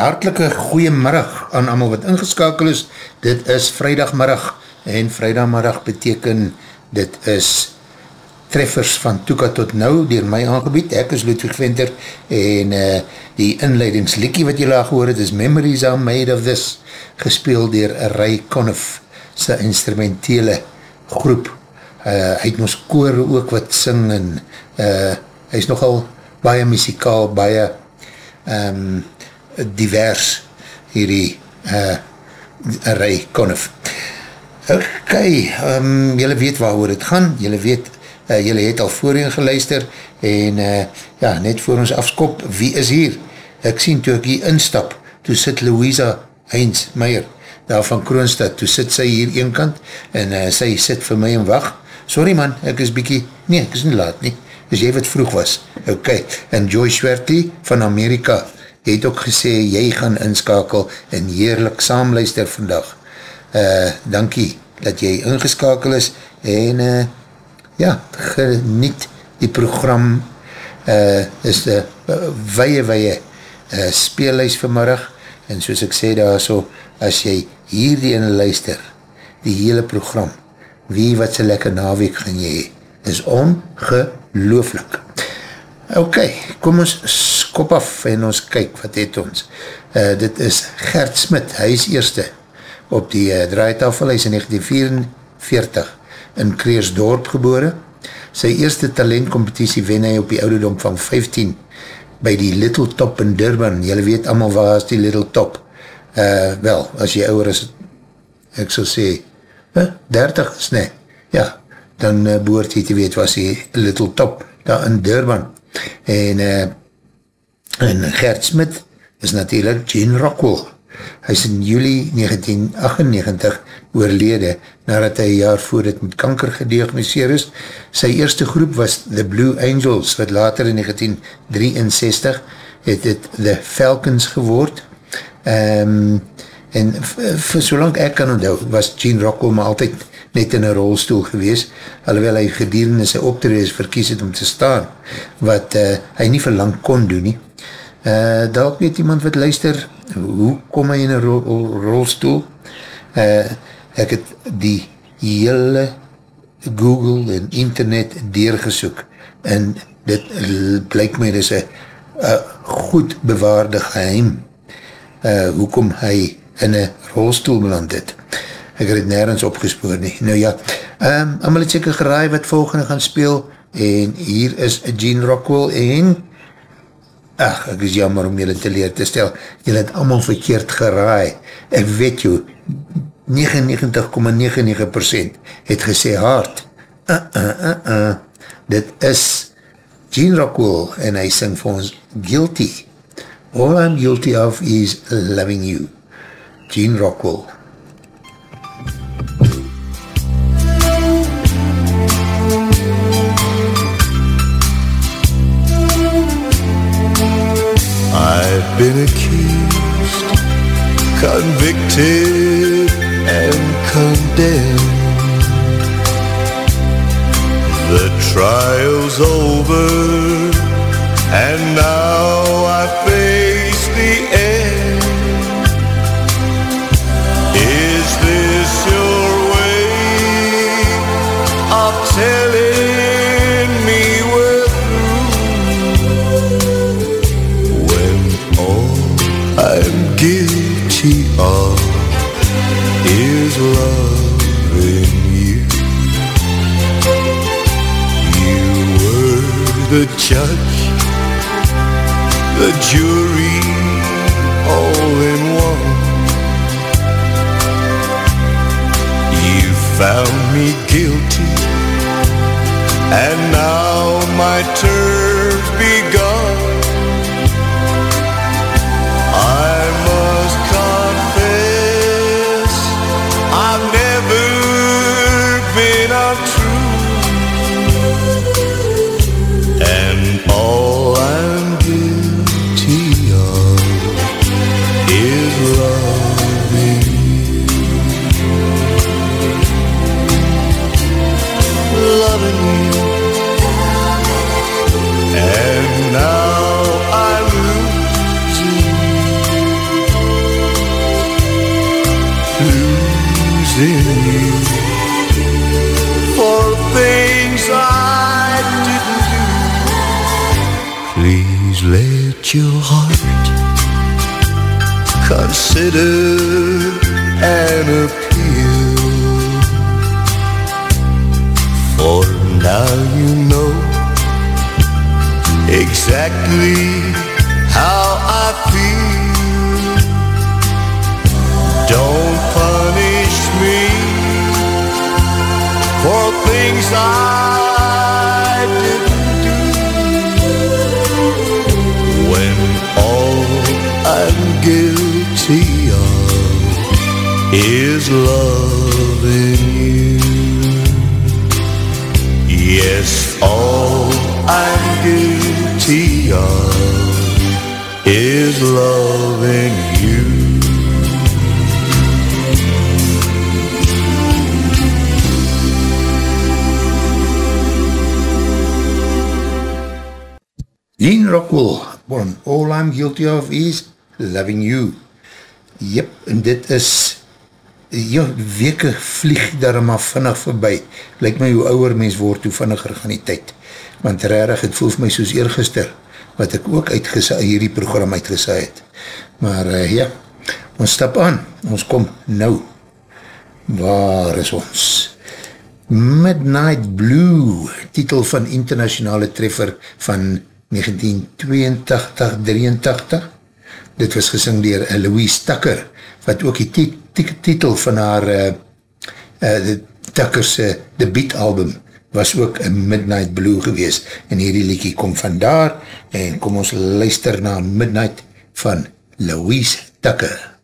Hartelike goeiemiddag aan allemaal wat ingeskakel is. Dit is vrijdagmiddag en vrijdagmiddag beteken dit is treffers van Toeka tot nou dier my aangebied. Ek is Ludwig Venter en uh, die inleidingslikkie wat jy laag gehoor het is Memories are made of this gespeeld dier Ray Conniff sy instrumentele groep. Uh, hy het ons koor ook wat sing en uh, hy is nogal baie muzikaal, baie um, divers hierdie uh, Ray Conniff. Ok, um, jylle weet waar oor het gaan, jylle weet, uh, jylle het al voorheen geluister en uh, ja, net voor ons afskop, wie is hier? Ek sien toe ek hier instap, toe sit Louisa Heinz Meijer, daar van Kroonstad, toe sit sy hier een kant en uh, sy sit vir my en wacht. Sorry man, ek is bykie, nee, ek is nie laat nie, is jy wat vroeg was. Ok, en Joy Schwerty van Amerika, jy het ook gesê, jy gaan inskakel en heerlik saamluister vandag. Uh, dankie dat jy ingeskakel is en uh, ja, geniet die program uh, is de uh, weie weie uh, speellijst vanmiddag en soos ek sê daar so, as jy hierdie in luister, die hele program, wie wat sy lekker naweek gaan jy hee, is ongelooflik. Ok, kom ons skop af en ons kyk wat het ons. Uh, dit is Gert Smit, hy is eerste op die uh, draaitafel, hy is in 1944 in Kreersdorp gebore. Sy eerste talentcompetitie wen hy op die ouderdom van 15 by die Little Top in Durban. Julle weet allemaal waar is die Little Top. Uh, wel, as jy ouwer is, ek sal sê, uh, 30 is nie, ja, dan uh, behoort jy te weet was die Little Top daar in Durban en uh, en Gert Smit is natuurlijk Gene Rockwell. Hy is in juli 1998 oorlede nadat hy jaar voor het met kanker gediagnoseer is. Sy eerste groep was The Blue Angels wat later in 1963 het het The Falcons geword. Um, en vir solang ek kan onthou was Gene Rockwell maar altyd net in een rolstoel gewees, alhoewel hy gedierende sy optredes verkies het om te staan, wat uh, hy nie verlang kon doen nie. Uh, Dalk weet iemand wat luister, hoe kom hy in een ro rolstoel? Uh, ek het die hele Google en internet deurgesoek en dit blyk my dis een goed bewaarde geheim uh, hoekom hy in een rolstoel beland het ek het nergens opgespoor nie. Nou ja, um, allemaal het seker geraai wat volgende gaan speel, en hier is Gene Rockwell, en, ach, ek is jammer om julle te leer te stel, julle het allemaal verkeerd geraai, ek weet jou, 99,99% het gesê hard, uh, uh, uh, uh, dit is Gene Rockwell, en hy sing vir ons, guilty, all I'm guilty of is loving you, Gene Rockwell, I've been accused, convicted, and condemned. The trial's over, and now I face the end. The judge, the jury, all in one. You found me guilty, and now my term's your heart consider an appeal. For now you know exactly how I feel. Don't punish me for things I is loving you. Yes, all I'm guilty of is loving you. Dean Rockwell, bon, all I'm guilty of is loving you. Jep, en dit is, ja, weke vlieg daar maar vinnig voorbij. Lyk my hoe ouwer mens word, hoe vinniger gaan die tyd. Want rarig, het voel my soos eergister, wat ek ook uitgesa, hierdie program uitgesa het. Maar uh, ja, ons stap aan, ons kom nou. Waar is ons? Midnight Blue, titel van internationale treffer van 1982-83. Dit was gesing dier Louise Tucker, wat ook die titel van haar uh, uh, Tucker's uh, debietalbum was ook een Midnight Blue gewees. En hierdie liekie kom vandaar en kom ons luister na Midnight van Louise Tucker.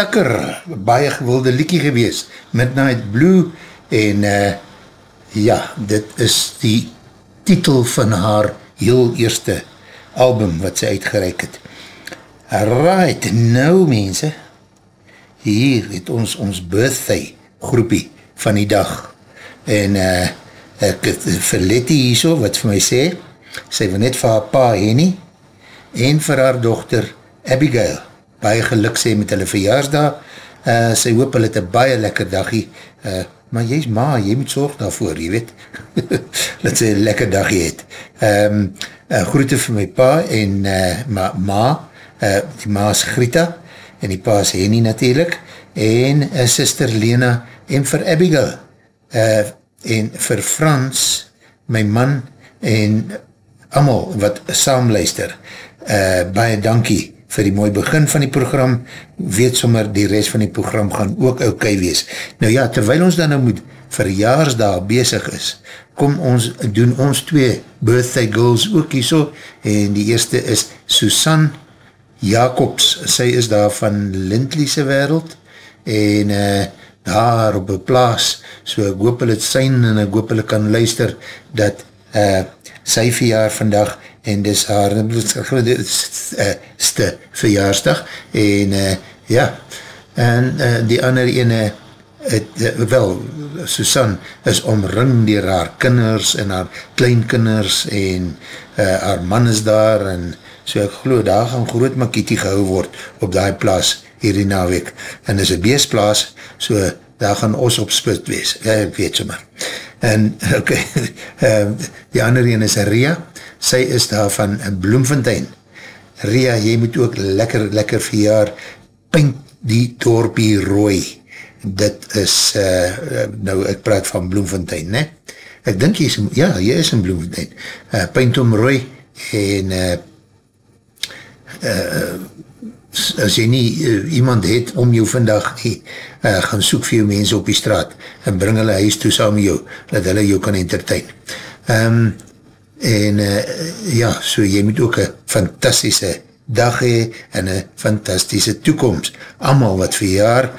Wie Stakker, baie gewilde liekie gewees, Midnight Blue, en uh, ja, dit is die titel van haar heel eerste album wat sy uitgereik het. Right, nou mense, hier het ons ons birthday groepie van die dag, en uh, ek het vir Letty hier so, wat vir my sê, sy wil net vir haar pa Henny, en vir haar dochter Abigail, baie geluk sê met hulle verjaarsdag, uh, sy hoop hulle het een baie lekker dagie, uh, maar jy is ma, jy moet zorg daarvoor, jy weet, dat sy een lekker dagie het. Um, uh, groete vir my pa en uh, ma, ma. Uh, die ma is Grita, en die pa is Henny natuurlijk, en uh, sister Lena, en vir Abigail, uh, en vir Frans, my man, en amal wat saamluister, uh, baie dankie, vir die mooi begin van die program, weet sommer die rest van die program gaan ook ok wees. Nou ja, terwijl ons dan nou moet verjaarsdag bezig is, kom ons, doen ons twee birthday girls ook hier so, en die eerste is Susan Jacobs, sy is daar van Lindleyse wereld, en uh, daar op een plaas, so ek hoop hulle het syn, en ek hoop hulle kan luister, dat uh, sy verjaar vandag, en dis haar ste verjaarsdag en uh, ja en uh, die ander ene het, uh, wel, Susan is omring dier haar kinders en haar kleinkinders en uh, haar man is daar en so ek geloof daar gaan groot makietie gehou word op die plaas hierdie naweek. En is een beestplaas so daar gaan ons op sput wees, ja, ek weet so maar en ok, die ander ene is Ria sy is daar van Bloemfontein. Ria, jy moet ook lekker, lekker verjaar, pink die dorpie rooi. Dit is, uh, nou ek praat van Bloemfontein, ne? Ek dink jy is, ja, jy is in Bloemfontein. Uh, pink om rooi en uh, uh, as jy nie uh, iemand het om jou vandag nie, uh, gaan soek vir jou mense op die straat en bring hulle huis toe saam jou, dat hulle jou kan entertain. Um, en uh, ja, so jy moet ook een fantastische dag hee en een fantastische toekomst. Amal wat verjaar,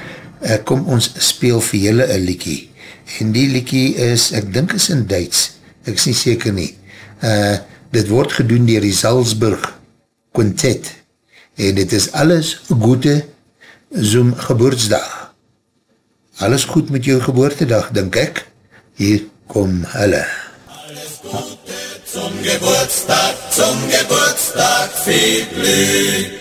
uh, kom ons speel vir julle een liekie. En die liekie is, ek dink is in Duits, ek is nie seker nie. Uh, dit word gedoen dier die Salzburg Quintet en dit is alles goede zoom geboortsdag. Alles goed met jou geboortedag, dink ek. Hier kom hulle. Zum Geburtstag, zum Geburtstag Glück.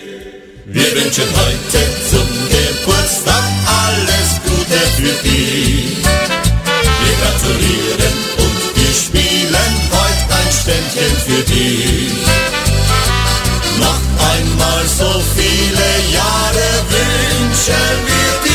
Wir wünschen heute zum Geburtstag alles Gute für dich. Wir gratulieren und wir spielen heute ein Ständchen für dich. Noch einmal so viele Jahre wünschen wir dir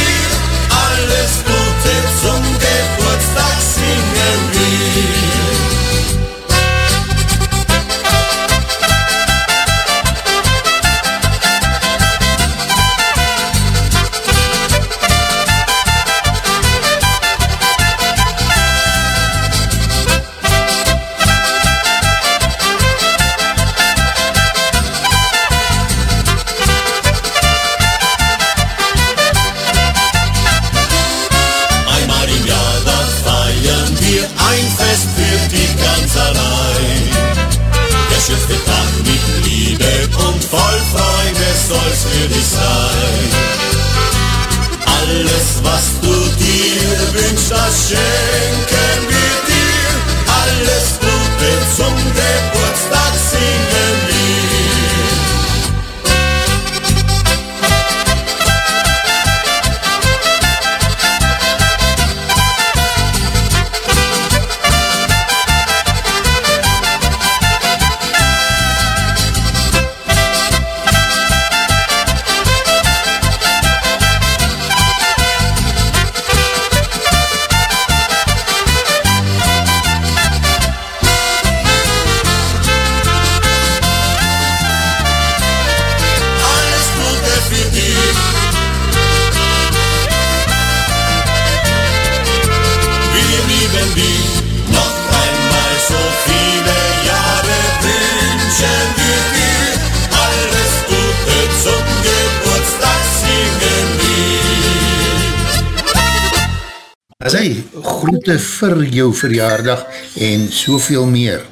vir jou verjaardag en soveel meer.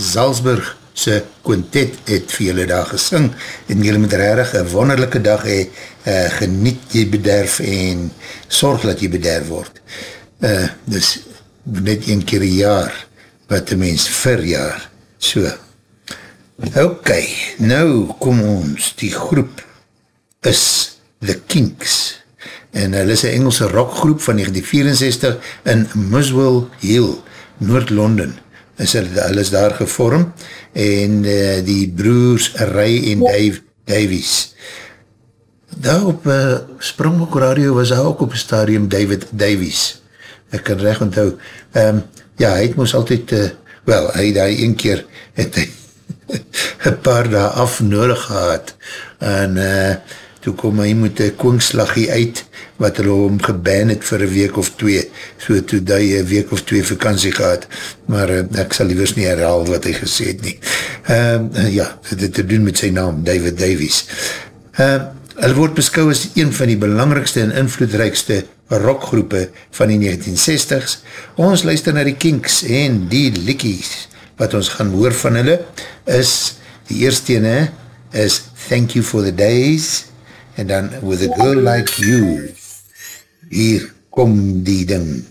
Salzburg se quintet het vir julle daar gesing en julle met rarig een wonderlijke dag he, uh, geniet jy bederf en sorg dat jy bederf word. Uh, dus net een keer een jaar wat die mens verjaar. So. Ok, nou kom ons, die groep is The Kinks en hulle is een Engelse rockgroep van 1964 in Muswell Hill, Noord-London hulle, is daar gevorm en uh, die broers Ray en Dave, Davies. Daar op uh, Springbok Radio was daar ook op stadium David Davies. Ek kan recht onthou. Um, ja, hy het moes altyd uh, wel, hy het een keer het hy een paar daar af nodig gehad. En uh, toe kom hy met een koongslaggie uit wat hulle hom geban het vir een week of twee, so toe die een week of twee vakantie gehad, maar uh, ek sal liewers nie herhaal wat hy gesê het nie. Uh, ja, dit te doen met sy naam, David Davies. Uh, hulle word beskou as een van die belangrikste en invloedrijkste rockgroepe van die 1960s. Ons luister na die Kinks en die Likkies, wat ons gaan hoor van hulle, is die eerste ene, is Thank You For The Days, en dan With A Girl Like You, hier kom die ding.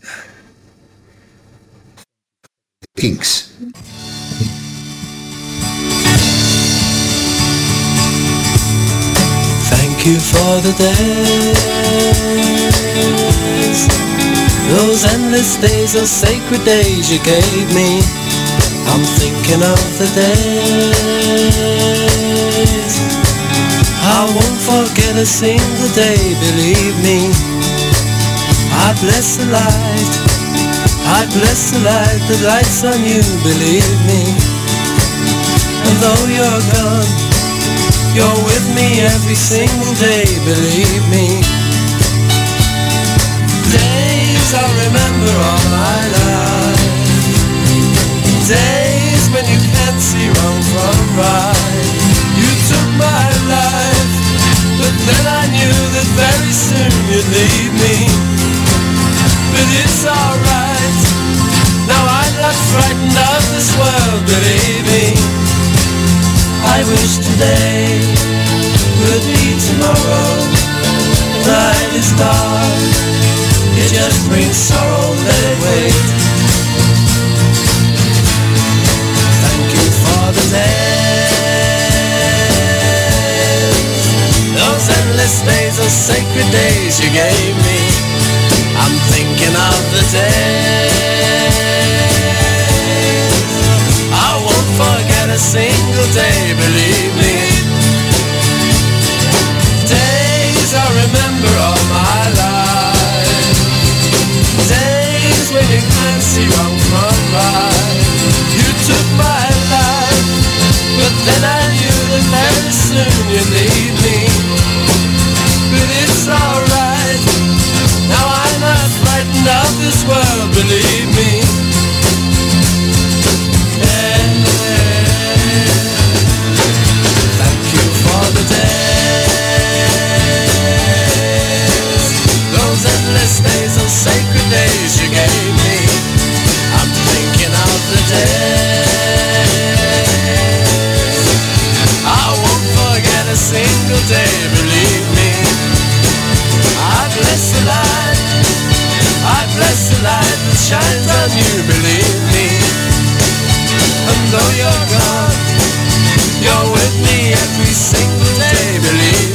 Thank you for the days. Those endless days, those sacred days you gave me. I'm thinking of the days I won't forget a single day, believe me I bless the light, I bless the light that lights on you, believe me. And though you're gone, you're with me every single day, believe me. You'd me but it's alright. Now I'm not frightened of this world, believe me. I wish today would be tomorrow. Night is dark, it just brings sorrow, let it wait. Thank you for the days, those endless days, those sacred days you gave me. I'm thinking of the day. I won't forget a single day, believe me. Days I remember all my life. Days when you can't see wrong from right You took my life But then I knew that very soon you'd leave me frightened of this world, believe me. Thank you for the days, those endless days, sacred days you gave me. I'm thinking of the days. I won't forget a single day, believe me. I bless the the that shines on you, believe me. And though you're gone, you're with me every single day, believe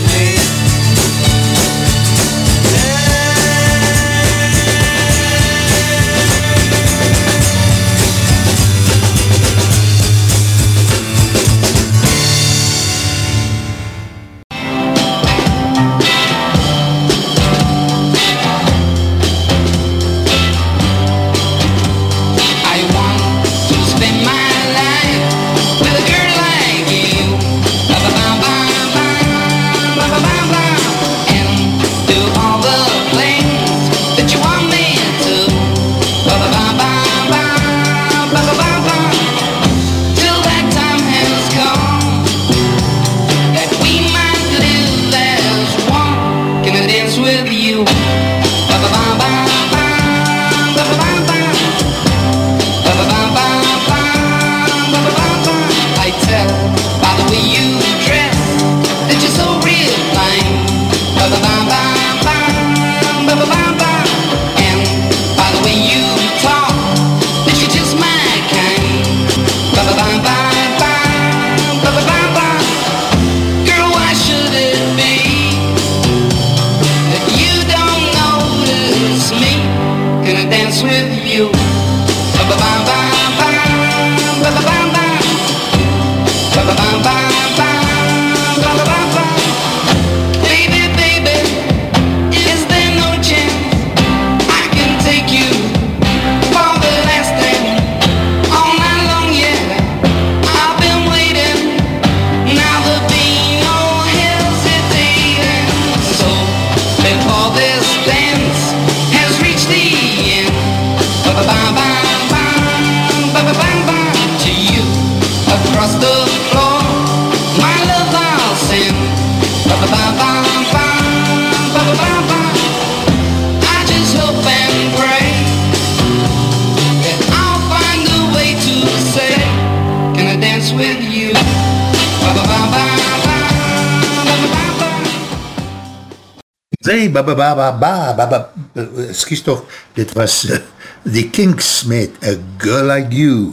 ba, ba, ba, ba, ba, ba, excuse toch, dit was uh, die Kinks met A Girl Like You,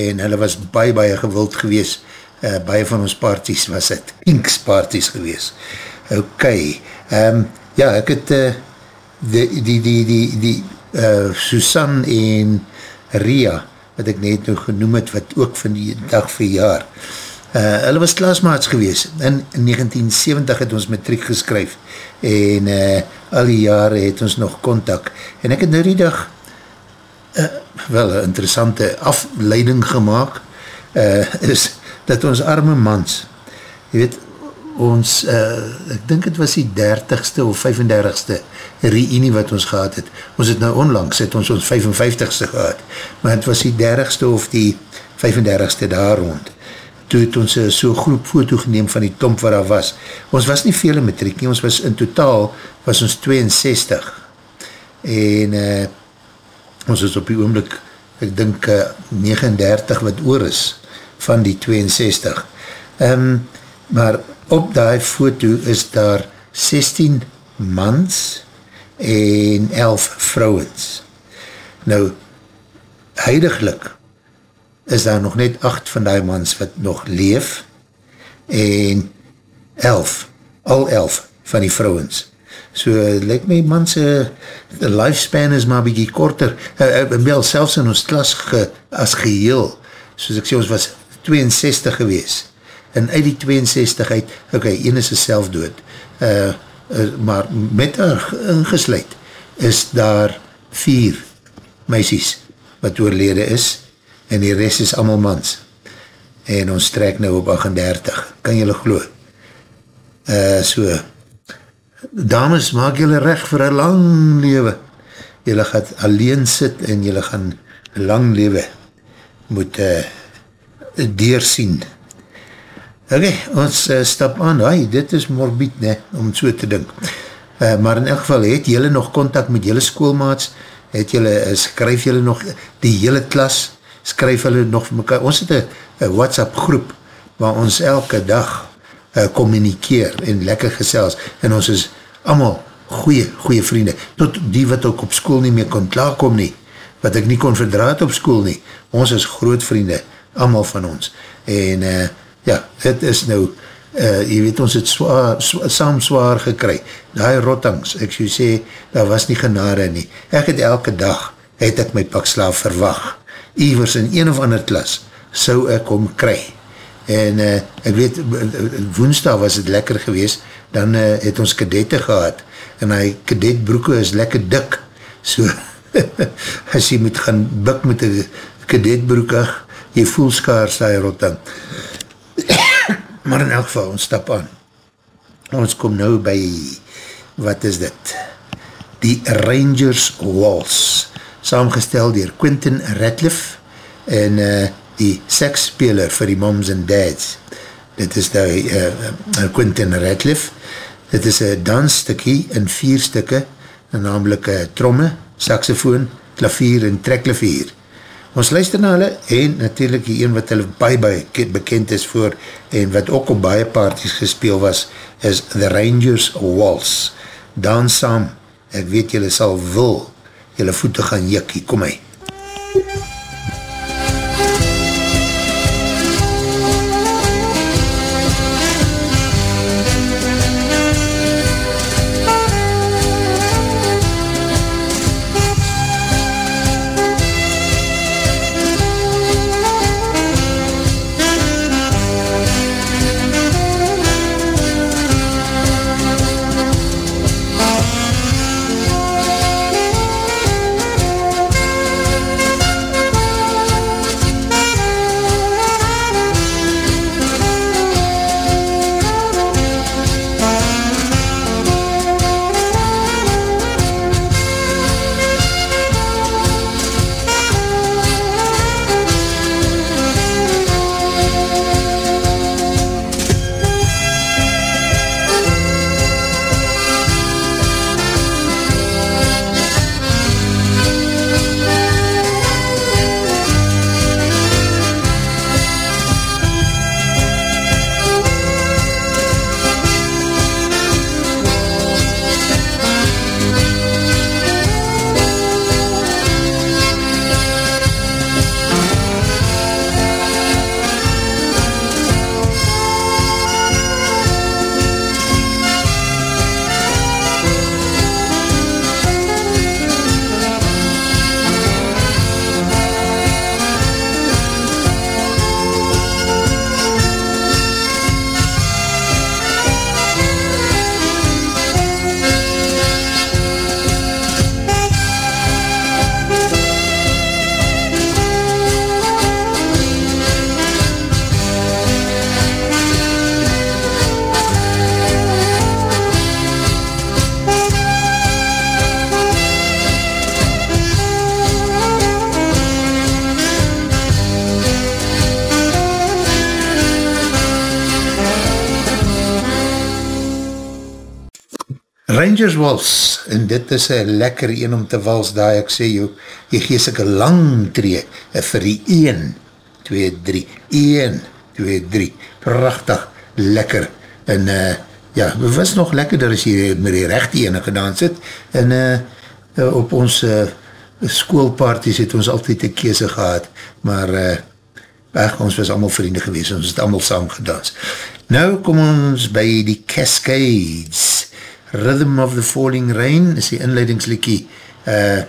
en hulle was baie, baie gewild gewees, uh, baie van ons parties was het Kinks parties gewees. Ok, um, ja, ek het uh, die, die, die, die, die uh, Susan en Ria, wat ek net nog genoem het, wat ook van die dag verjaar, uh, hulle was klasmaats gewees, in 1970 het ons matriek geskryf, en uh, al die jare het ons nog contact, en ek het nou die dag uh, wel een interessante afleiding gemaakt, uh, is dat ons arme mans, jy weet, ons, uh, ek dink het was die 30ste of 35ste reunie wat ons gehad het, ons het nou onlangs, het ons ons 55ste gehad, maar het was die 30ste of die 35ste daar rond, toe het ons uh, so groep foto geneem van die tomp waar daar was. Ons was nie vele metriek nie, ons was in totaal, was ons 62. En uh, ons is op die oomlik, ek dink uh, 39 wat oor is van die 62. Um, ehm, maar op die foto is daar 16 mans en 11 vrouwens. Nou, huidiglik is daar nog net 8 van die mans wat nog leef en 11, al 11 van die vrouwens. So, lyk my mans uh, lifespan is maar bykie korter, uh, uh, wel selfs in ons klas ge, as geheel, soos ek sê, ons was 62 gewees, en uit die 62 uit, ok, een is self dood, uh, uh, maar met haar ingesluid, is daar vier meisies wat oorlede is, en die rest is allemaal mans. En ons trek nou op 38. Kan jylle glo? Uh, so, dames, maak jylle recht vir een lang lewe. Jylle gaat alleen sit en jylle gaan lang lewe moet uh, deersien. Ok, ons uh, stap aan. Hai, dit is morbied, ne, om so te dink. Uh, maar in elk geval, het jylle nog contact met jylle schoolmaats? Het jylle, uh, skryf jylle nog die hele klas? Skryf hulle nog vir mekaar, ons het een WhatsApp groep, waar ons elke dag uh, communikeer en lekker gesels, en ons is allemaal goeie, goeie vriende, tot die wat ook op school nie meer kon klaarkom nie, wat ek nie kon verdraad op school nie, ons is groot vriende, allemaal van ons, en uh, ja, het is nou, uh, jy weet, ons het zwaar, zwaar, saam zwaar gekry, die rottangs, ek so sê, daar was nie genade nie, ek het elke dag, het ek my pak slaaf verwacht, ivers in een of ander klas, sou ek om kry. En uh, ek weet, woensdag was het lekker gewees, dan uh, het ons kadette gehad, en hy kadetbroeke is lekker dik, so, as jy moet gaan buk met die kadetbroeke, jy voel skaars die rotting. maar in elk geval, ons stap aan. Ons kom nou by, wat is dit? Die Rangers Waltz saamgestel dier Quentin Ratliff en uh, die seksspeler vir die moms en dads. Dit is die uh, Quentin Ratliff. Dit is een dansstukkie in vier stukke, namelijk uh, tromme, saxofoon, klavier en trekklavier. Ons luister na hulle en natuurlijk die een wat hulle baie baie bekend is voor en wat ook op baie parties gespeel was, is The Rangers Waltz. Dans saam, ek weet julle sal wil jylle voete gaan jikkie, kom hy. Rangers Wals, en dit is een lekker een om te wals, daar. Ek sê jou, jy gees ek een lang tree, vir die 1, 2, 3, 1, 2, 3, prachtig, lekker, en uh, ja, het was nog lekker, dat is hier met die rechte ene gedaan sit, en uh, op ons uh, schoolparties het ons altyd een kese gehad, maar uh, ach, ons was allemaal vrienden geweest, ons het allemaal saam gedans. Nou kom ons by die Cascades, Rhythm of the Falling Rain is die inleidingslikkie uh,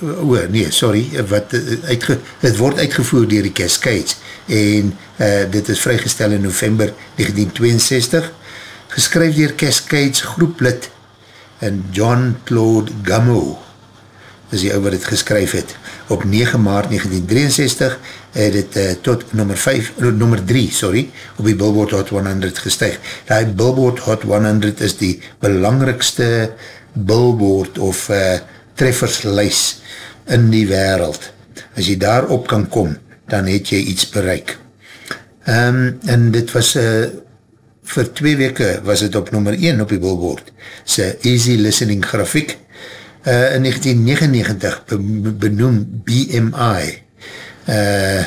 oh, nee, sorry wat, uh, uitge, het word uitgevoer dier die Cascades en uh, dit is vrygestel in november 1962 geskryf dier Cascades groeplid en John Claude Gamow is die ou wat het geskryf het. Op 9 maart 1963 het het uh, tot nummer 5, uh, nummer 3, sorry, op die Billboard Hot 100 gestijg. Die Billboard Hot 100 is die belangrikste Billboard of uh, treffersluis in die wereld. As jy daarop kan kom, dan het jy iets bereik. Um, en dit was uh, vir twee weke was het op nummer 1 op die Billboard. Sy easy listening grafiek uh, in 1999 benoem BMI uh,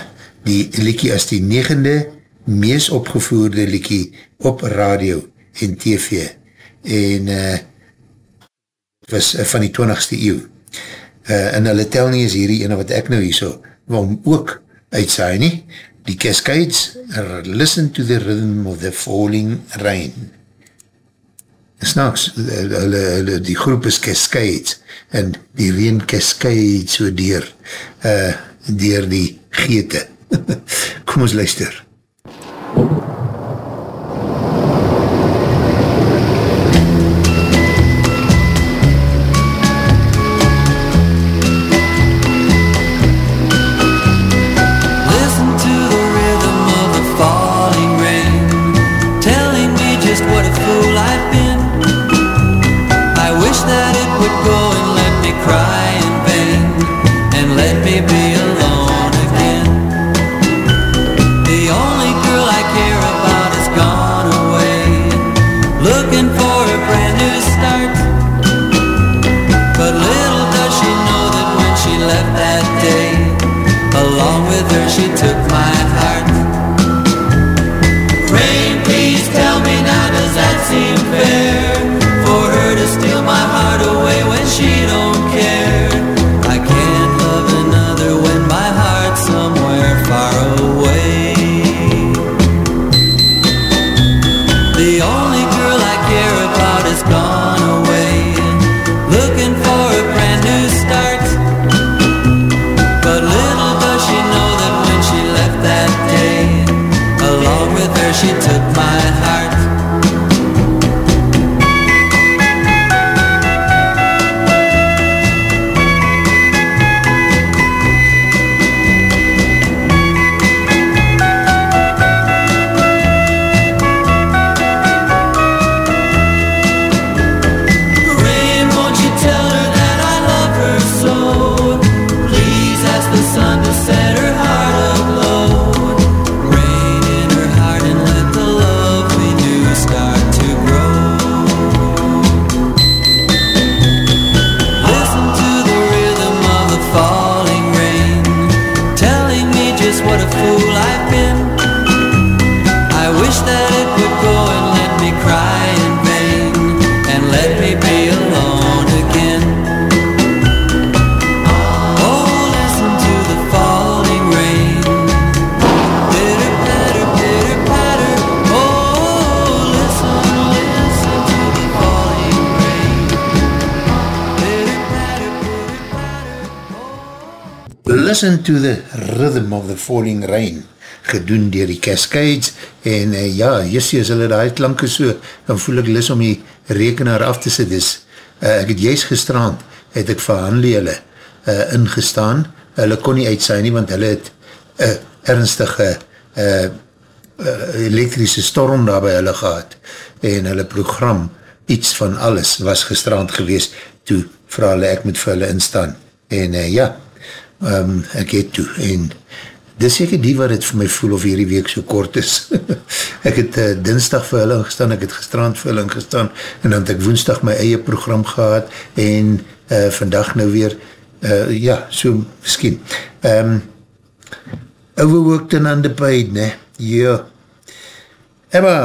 die liekie as die negende mees opgevoerde liekie op radio en tv en uh, was uh, van die 20ste eeuw. Uh, en hulle tel nie is hierdie ene wat ek nou hier so om ook uitsaai nie. Die Cascades listen to the rhythm of the falling rain. Snaaks, hulle, hulle, die groep is Cascades, en die reen Cascade so dier, uh, dier die geete. Kom ons luister. Listen to the Rhythm of the Falling Rain gedoen dier die Cascades en uh, ja, jissie as hulle daar klanke so, dan voel ek lis om die rekenaar af te sit dus, uh, ek het juist gestrand, het ek vir Hanlie hulle uh, ingestaan, hulle kon nie uitsaai nie, want hulle het uh, ernstige uh, uh, elektrische storm daar by hulle gehad en hulle program, iets van alles was gestrand gewees, toe vraag hulle ek moet vir hulle instaan en uh, ja, um, ek het toe, en dis seker die wat het vir my voel of hierdie week so kort is. ek het uh, dinsdag vir hulle ingestaan, ek het gestrand vir hulle ingestaan, en dan het ek woensdag my eie program gehad, en uh, vandag nou weer, uh, ja, so miskien. Ehm, um, Overworked and underpaid, ne? Ja. Emma,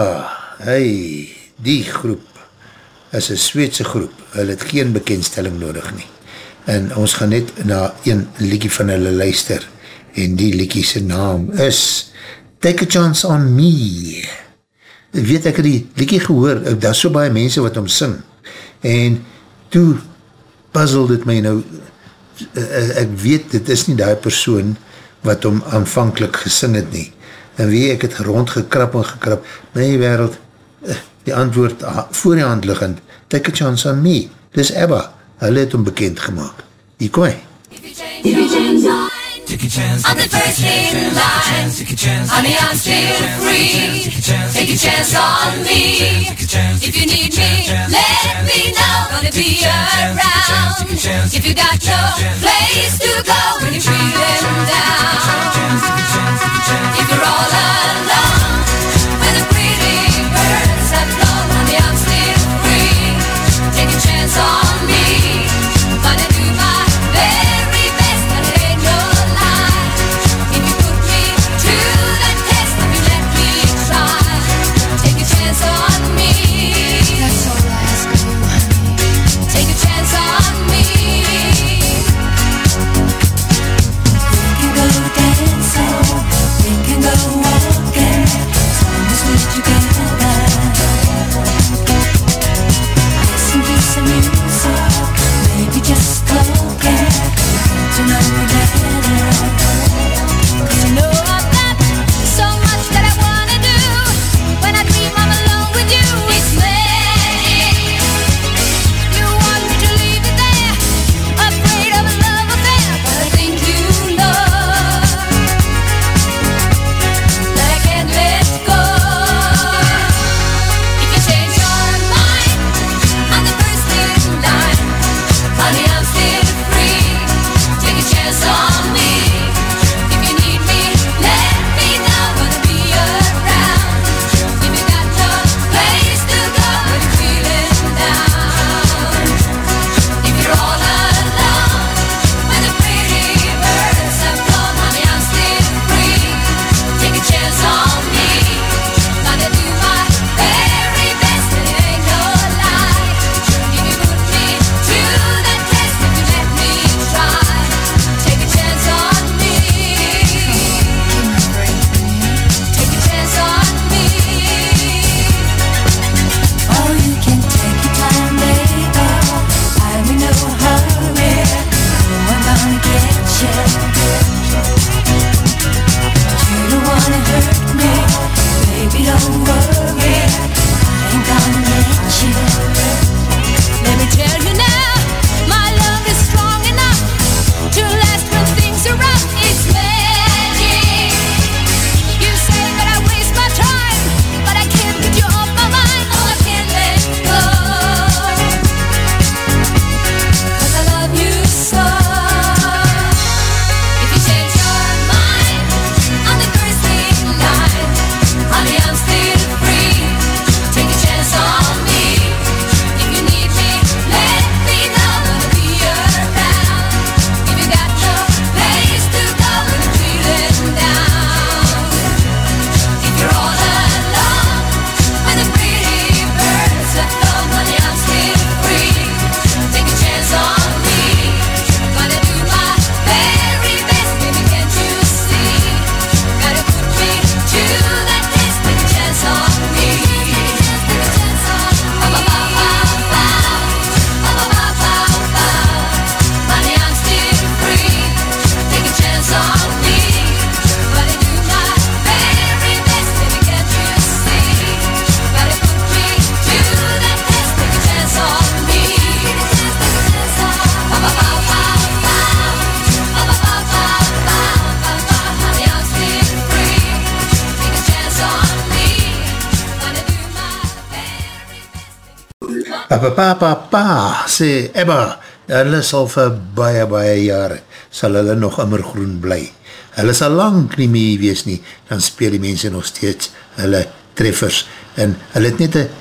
hey, die groep is een Sweedse groep, hulle het geen bekendstelling nodig nie en ons gaan net na een liekie van hulle luister. En die liekie sy naam is Take a Chance on Me. Ek weet ek het die liekie gehoor. Daar so baie mense wat om sing. En toe puzzle dit my nou eh, eh, ek weet dit is nie die persoon wat om aanvankelijk gesing het nie. En wie ek het rondgekrap en gekrap. My wereld eh, die antwoord ah, voor die hand liggend Take a Chance on Me. Dis Ebba. hulle het hom bekend gemaakt. Hier kom hy. If you change your mind, Take a chance, I'm the first in line. Free. Take a chance on me. If you need me, let me know. Gonna be around. If you got no place to go when you're feeling down. If you're all alone. pa pa pa sê Ebba, hulle sal vir baie baie jare, sal hulle nog immergroen bly. Hulle sal lang nie mee wees nie, dan speel die mense nog steeds hulle treffers en hulle het net een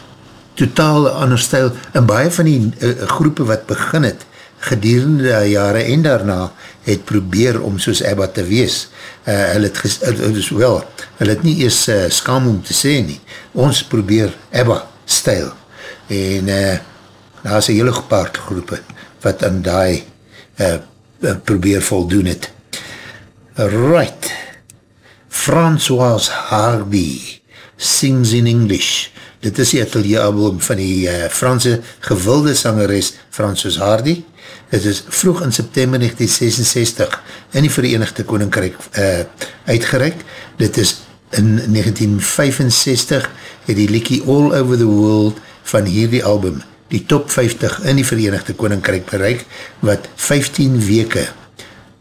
totaal ander stijl en baie van die uh, groepe wat begin het gedurende jare en daarna het probeer om soos Ebba te wees. Uh, hulle het, ges, uh, dus wel, hulle het nie eers uh, skam om te sê nie. Ons probeer Ebba stijl en uh, daar is een hele gepaard groepe, wat aan die uh, probeer voldoen het. Right. François Hardy Sings in English. Dit is die atelier album van die uh, Franse gewilde sangeres François Hardy. Dit is vroeg in September 1966 in die Verenigde Koninkrijk uh, uitgereik. Dit is in 1965 het die liekie All Over the World van hierdie album die top 50 in die Verenigde Koninkrijk bereik wat 15 weke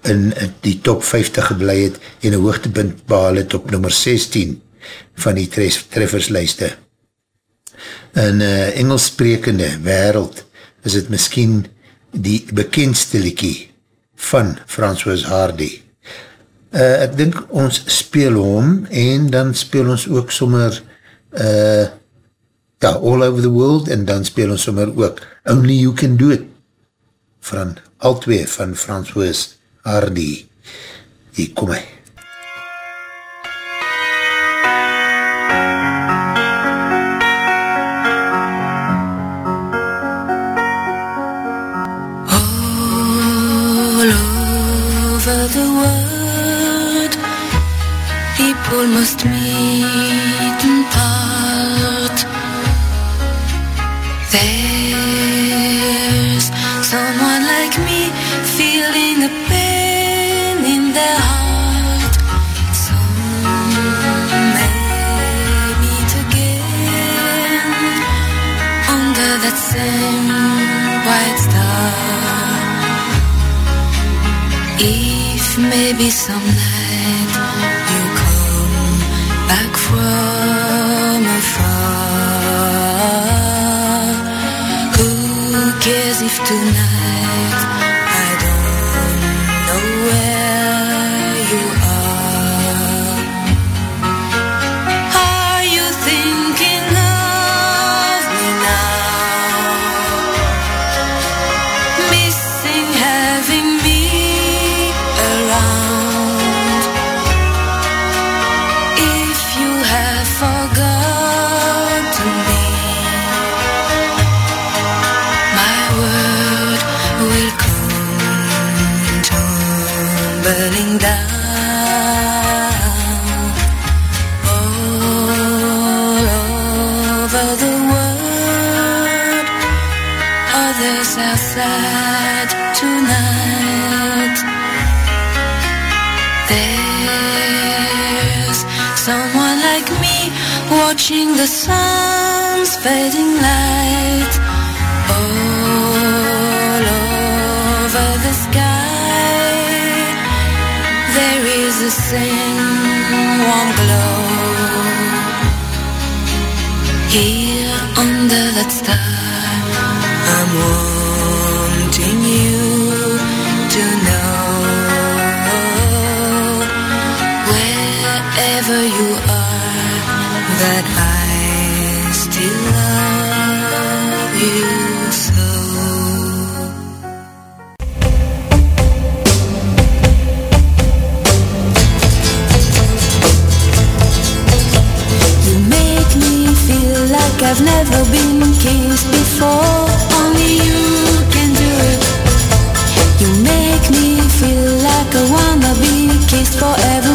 in die top 50 geblei het en een hoogtepunt behaal het op nummer 16 van die trefferslijste. In uh, Engels sprekende wereld is het miskien die bekendste liekie van François Hardy. Uh, ek dink ons speel hom en dan speel ons ook sommer uh, ja, All Over the World en dan speel ons sommer ook Only You Can Do It van al twee van François Hardy. Hier kom hy. All over the world, people must meet maybe someday watching the sun's fading light all over the sky. There is the same warm glow here under that star. been kissed before. Only you can do it. You make me feel like I wanna be kissed forever.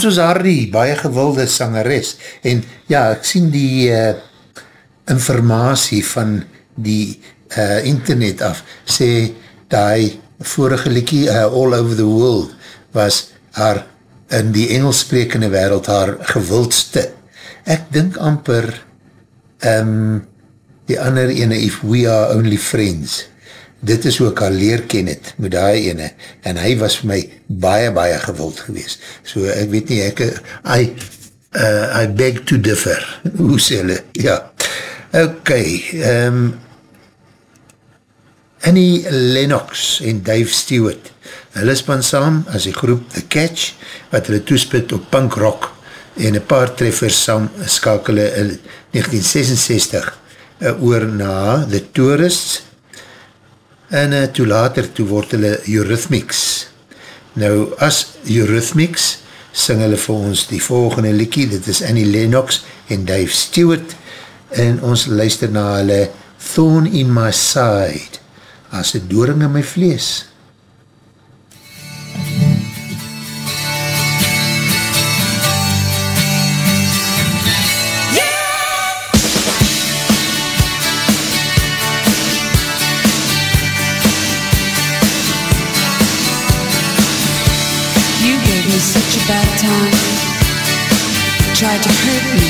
Fransos Hardy, baie gewilde sangeres, en ja, ek sien die uh, informatie van die uh, internet af, sê die vorige liekie, uh, All Over the World, was haar in die Engelssprekende wereld haar gewildste. Ek dink amper um, die ander ene, If We Are Only Friends, dit is ook al leer ken het, met die ene, en hy was vir my baie, baie gewild gewees. So ek weet nie, ek, I, uh, I beg to differ, hoe sê hulle, ja. Ok, um, Annie Lennox en Dave Stewart, hulle span saam as die groep The Catch, wat hulle toespit op punk rock en een paar treffers saam skakel in 1966 uh, oor na The Tourists, en uh, toe later, toe word hulle Eurythmics. Nou, as Eurythmics, sing hulle vir ons die volgende liekie, dit is Annie Lennox en Dave Stewart, en ons luister na hulle Thorn in my side, as een doring in my vlees. You Tried to hurt me,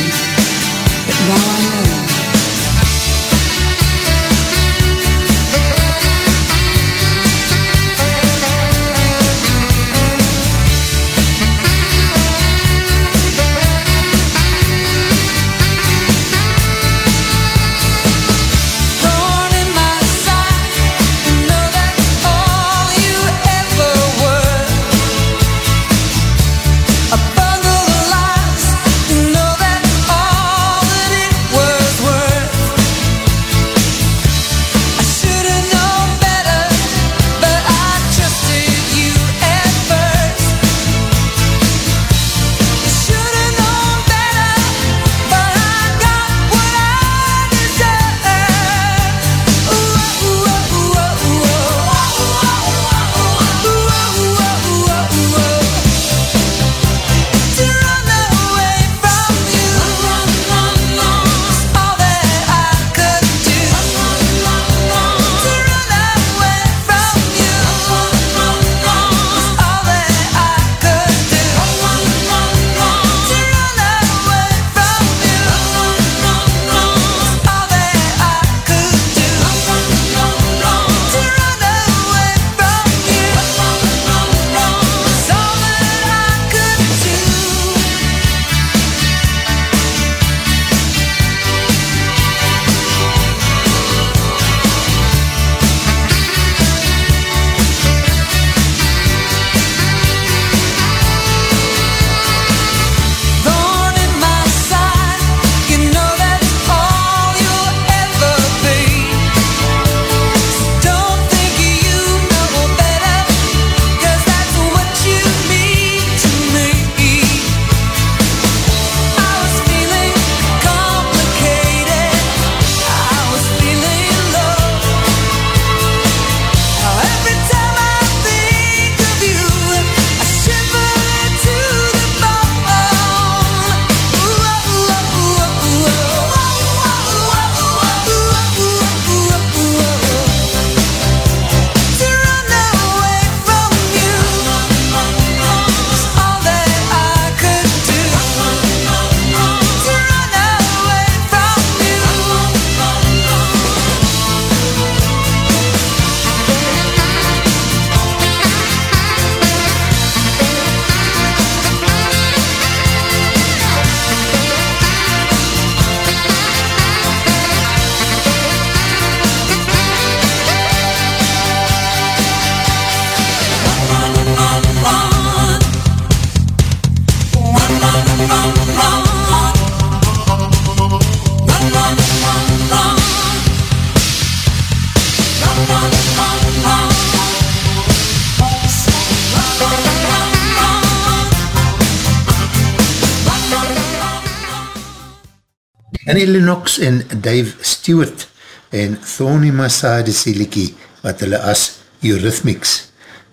Annie Lennox en Dave Stewart en Thorny Massade Siliki wat hulle as Eurythmics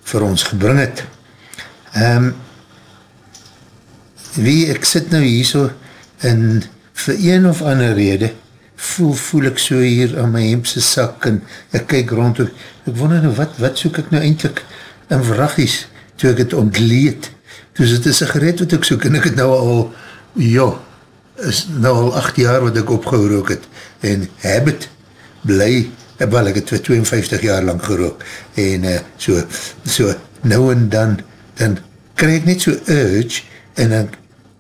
vir ons gebring het. Um, wie, ek sit nou hier so en vir een of ander rede voel, voel ek so hier aan my hemse sak en ek kyk rond en ek wonder nou wat, wat soek ek nou eindelijk in vrachties toe ek het ontleed. Toe is het een sigaret wat ek soek en ek het nou al, ja, is nou al acht jaar wat ek opgerook het en habit bly, wel ek het 52 jaar lang gerook en uh, so, so nou en dan, dan krijg ek net so urge en dan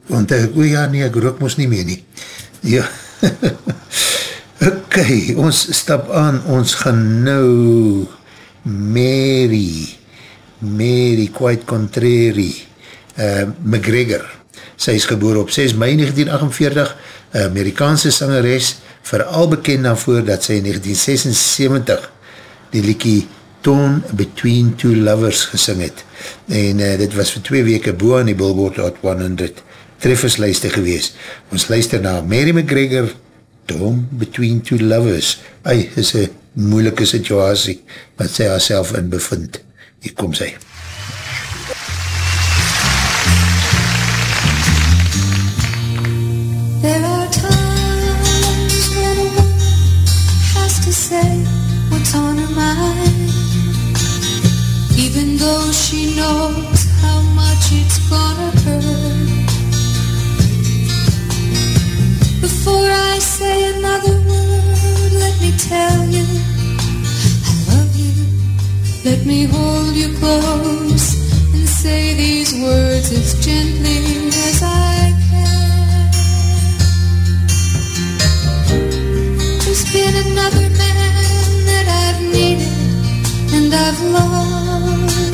want ek, o ja nee, ek rook moes nie meer nie. Ja, ok, ons stap aan, ons gaan nou Mary, Mary, quite contrary, uh, McGregor, sy is geboor op 6 mei 1948, Amerikaanse sangeres, vooral bekend daarvoor dat sy in 1976 die liekie Tone Between Two Lovers gesing het. En uh, dit was vir twee weke boe aan die Billboard Hot 100 trefferslijste gewees. Ons luister na Mary McGregor, Tone Between Two Lovers. Ai, is een moeilike situasie wat sy haarself in bevind. Hier kom sy. Before I say another word, let me tell you I love you. Let me hold you close and say these words as gently as I can. There's been another man that I've needed and I've loved,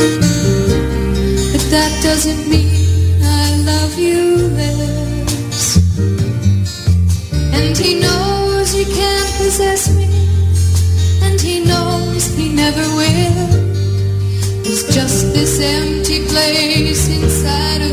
but that doesn't mean possess me, and he knows he never will. There's just this empty place inside of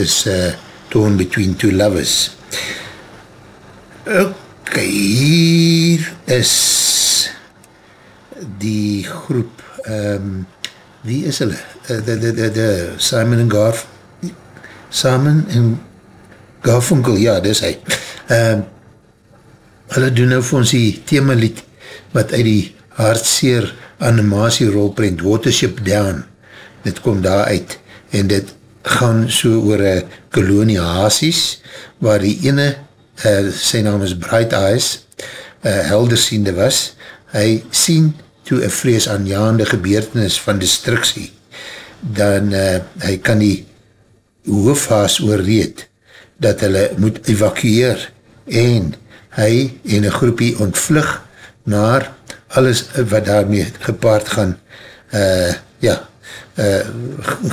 is uh, Torn Between Two Lovers. Ok, hier is die groep, um, wie is hulle? Uh, de, de, de, de Simon en Garf, Simon en Garfunkel, ja, dis hy. Um, hulle doen nou vir ons die themalied wat uit die hartseer animatie rolprint Watership Down, dit kom daar uit en dit gaan so oor een kolonie haasies waar die ene, uh, sy naam is Bright Eyes, uh, heldersiende was, hy sien toe een vrees aanjaande gebeurtenis van destructie, dan uh, hy kan die hoofhaas oorreed dat hulle moet evakueer en hy en een groepie ontvlug naar alles wat daarmee gepaard gaan, uh, ja, uh,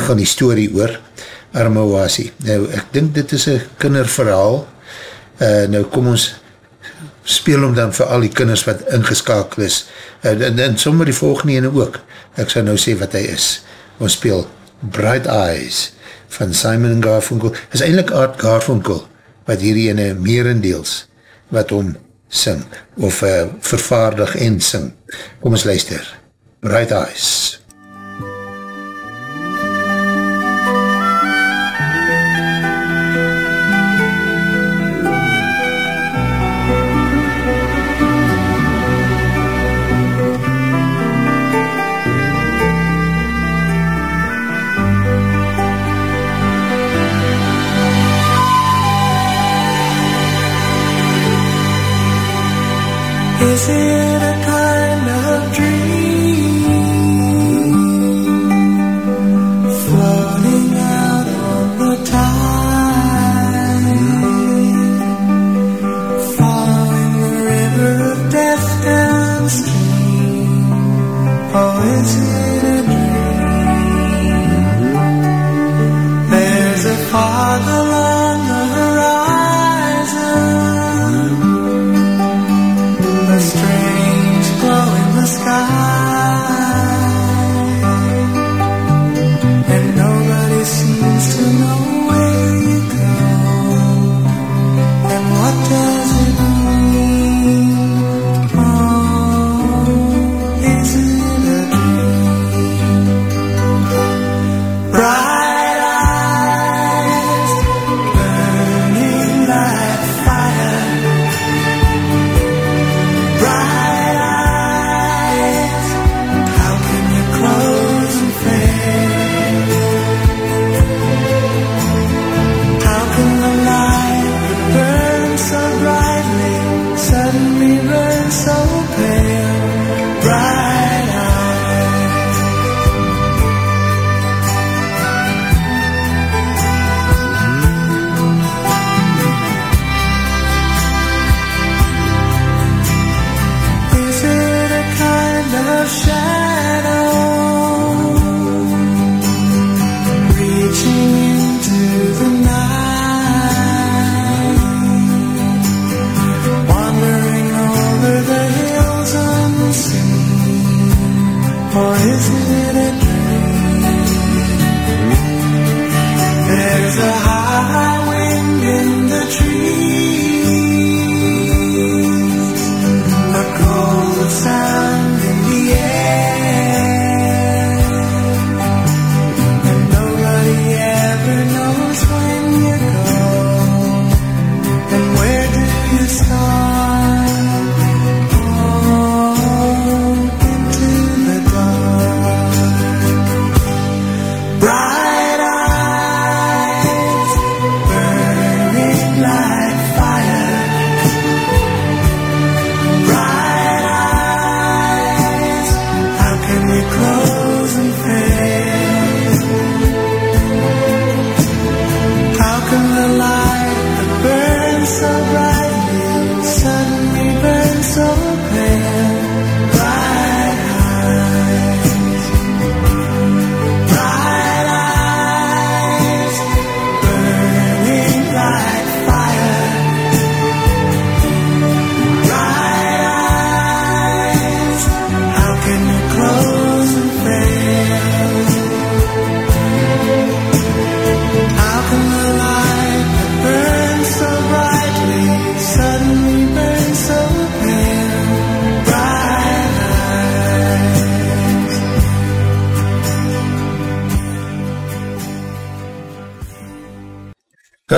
gaan die story oor Armawasi. Nou, ek dink dit is een kinderverhaal, uh, nou kom ons speel om dan vir al die kinders wat ingeskakel is, uh, en, en sommer die volgende ene ook, ek sal nou sê wat hy is, ons speel Bright Eyes van Simon Garfunkel, is eindelijk Art Garfunkel, wat hierdie ene meerendeels, wat om sing, of uh, vervaardig en sing. Kom ons luister. Bright Eyes. love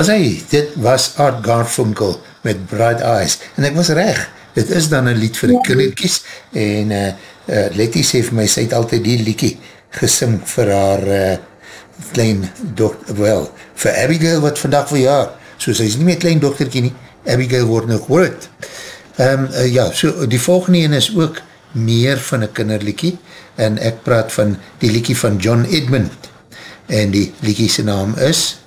Was hy, dit was Art Garfunkel met Bright Eyes, en ek was reg, dit is dan een lied vir die kinderkies, en uh, uh, Letty sê vir my, sy het altyd die liedje gesing vir haar uh, klein dochter, wel, vir Abigail wat vandag verjaar, so sy is nie meer klein dochterkie nie, Abigail word nog groot. Um, uh, ja, so die volgende een is ook meer van een kinderliekie, en ek praat van die liekie van John Edmund, en die liekie sy naam is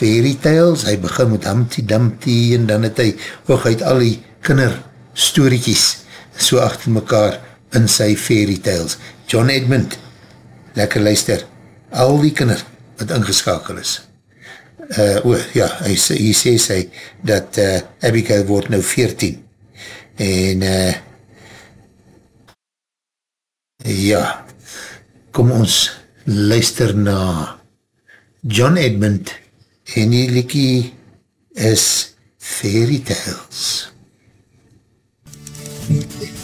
Fairy Tales, hy begin met Humpty Dumpty, en dan het hy ook uit al die kinderstoriekies so achter mekaar in sy Fairy Tales. John Edmund, lekker luister, al die kinder wat ingeskakel is. Uh, o, ja, hy, hy sê sy dat uh, Abigail word nou 14 en uh, ja kom ons luister na John Edmund en die liekie is Fairy Tales. Mint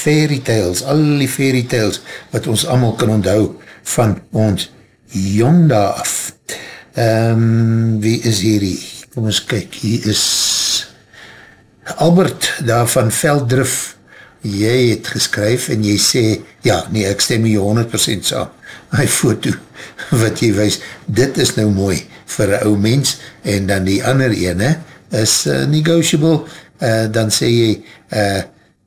fairy tales, al die fairy tales wat ons allemaal kan onthou van ons jongda af. Um, wie is hierdie? Kom ons kyk, hier is Albert daar van Veldrif jy het geskryf en jy sê, ja, nee, ek stem jy 100% saam. My foto wat jy wees, dit is nou mooi vir een ou mens en dan die ander ene is uh, negotiable, uh, dan sê jy, uh,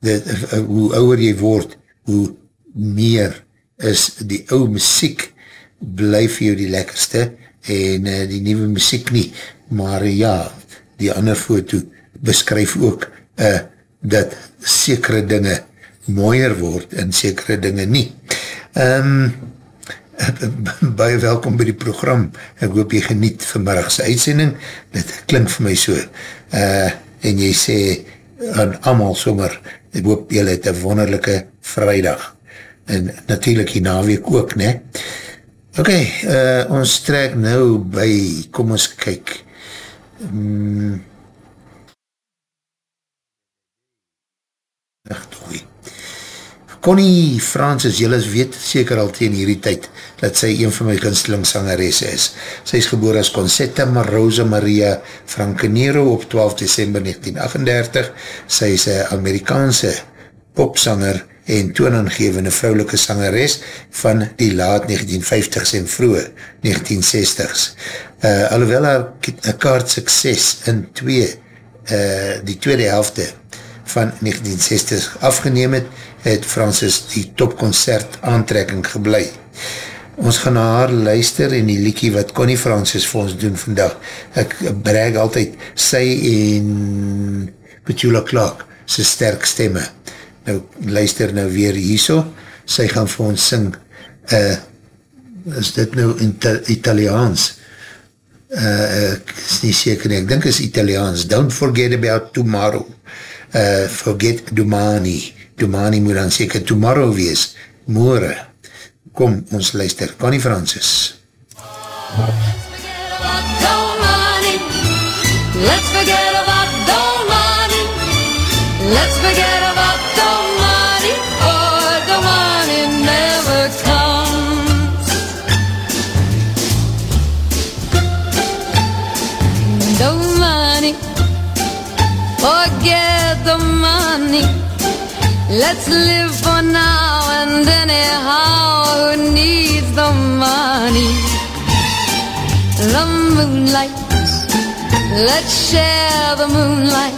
dit, uh, hoe ouwer jy word, hoe meer is die ou muziek blyf jou die lekkerste en uh, die nieuwe muziek nie, maar uh, ja, die ander foto beskryf ook uh, dat sekere dinge mooier word en sekere dinge nie. Um, baie welkom by die program, ek hoop jy geniet vanmiddagse uitsending, dit klink vir my so, uh, en jy sê aan amal sommer, ek hoop jy het een wonderlijke vrijdag, en natuurlijk die naweek ook, ne? Ok, uh, ons trek nou by, kom ons kyk, um, Ach, toei. Connie Francis, jylle weet seker al teen hierdie tyd, dat sy een van my ginstelingsangeresse is. Sy is geboor as Concetta Rosa Maria Frankenero op 12 december 1938. Sy is een Amerikaanse popsanger en toonaangevende vrouwelike sangeres van die laat 1950s en vroege 1960s. Uh, alhoewel haar kaart sukses in twee, uh, die tweede helfte van 1960 afgeneem het, het Francis die topconcert aantrekking geblei. Ons gaan na haar luister en die liekie wat Connie Francis vir ons doen vandag. Ek breg altyd sy en Petula Clark sy sterk stemme. Nou luister nou weer hierso, sy gaan vir ons sing, uh, is dit nou in Italiaans? Uh, ek is nie seker nie, ek dink is Italiaans. Don't forget about tomorrow uh, forget Dumani. Dumani moet dan seker tomorrow wees. Moore. Kom, ons luister. Connie Francis. Let's forget about money. Let's forget about Let's live for now and anyhow. Who needs the money? The moonlight. Let's share the moonlight.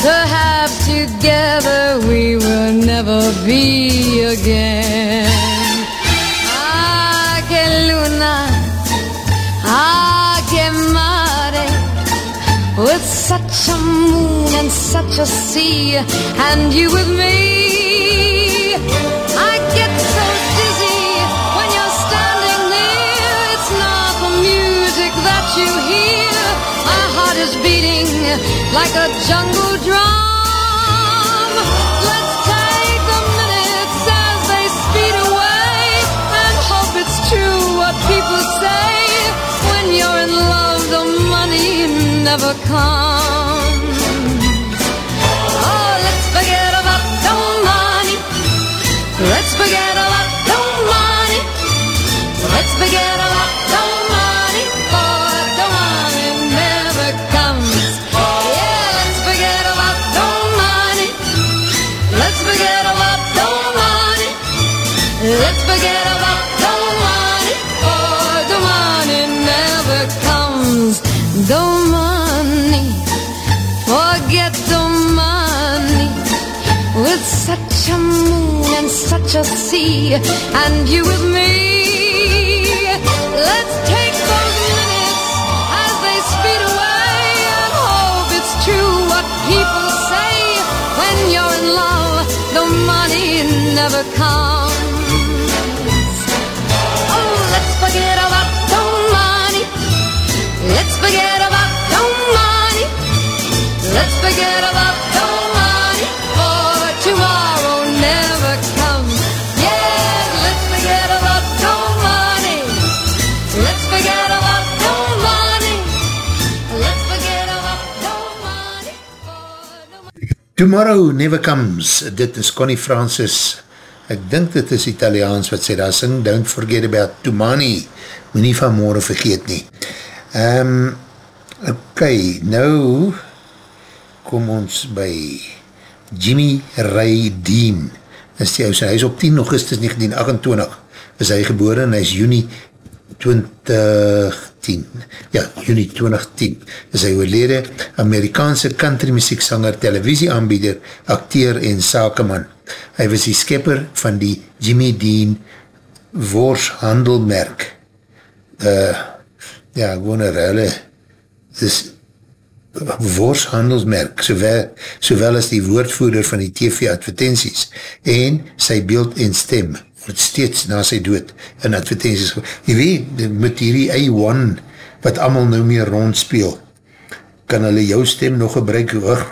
Perhaps together we will never be again. Ah, que luna, ah, such a moon and such a sea, and you with me. I get so dizzy when you're standing near. It's not the music that you hear. My heart is beating like a jungle drum. Let's take the minutes as they speed away and hope it's true what people say. When you're in love, never comes. Oh, let's forget about the money. Let's forget about the money. Let's forget about such a moon and such a sea, and you with me. Let's take those minutes as they speed away and hope it's true what people say. When you're in love, the money never comes. Oh, let's forget about the money. Let's forget about the money. Let's forget about Tomorrow Never Comes, dit is Connie Francis, ek dink dit is Italiaans wat sy daar sing, don't forget about Tumani, moet nie van morgen vergeet nie. Um, ok, nou kom ons by Jimmy Ray Dean, is die, hy is op 10 augustus 1928, is hy geboren en hy is juni 2010, ja, juni 2010, is hy oorlede Amerikaanse country muzieksanger, televisieaanbieder, acteur en sakeman. Hy was die skepper van die Jimmy Dean Worshandelmerk. Uh, ja, ek wonder, hulle, is Worshandelsmerk, sowel, sowel as die woordvoerder van die TV advertenties en sy beeld en stem word steeds na sy dood in advertenties. Je weet, met hierdie A1 wat allemaal nou meer rondspeel, kan hulle jou stem nog gebruik hoog,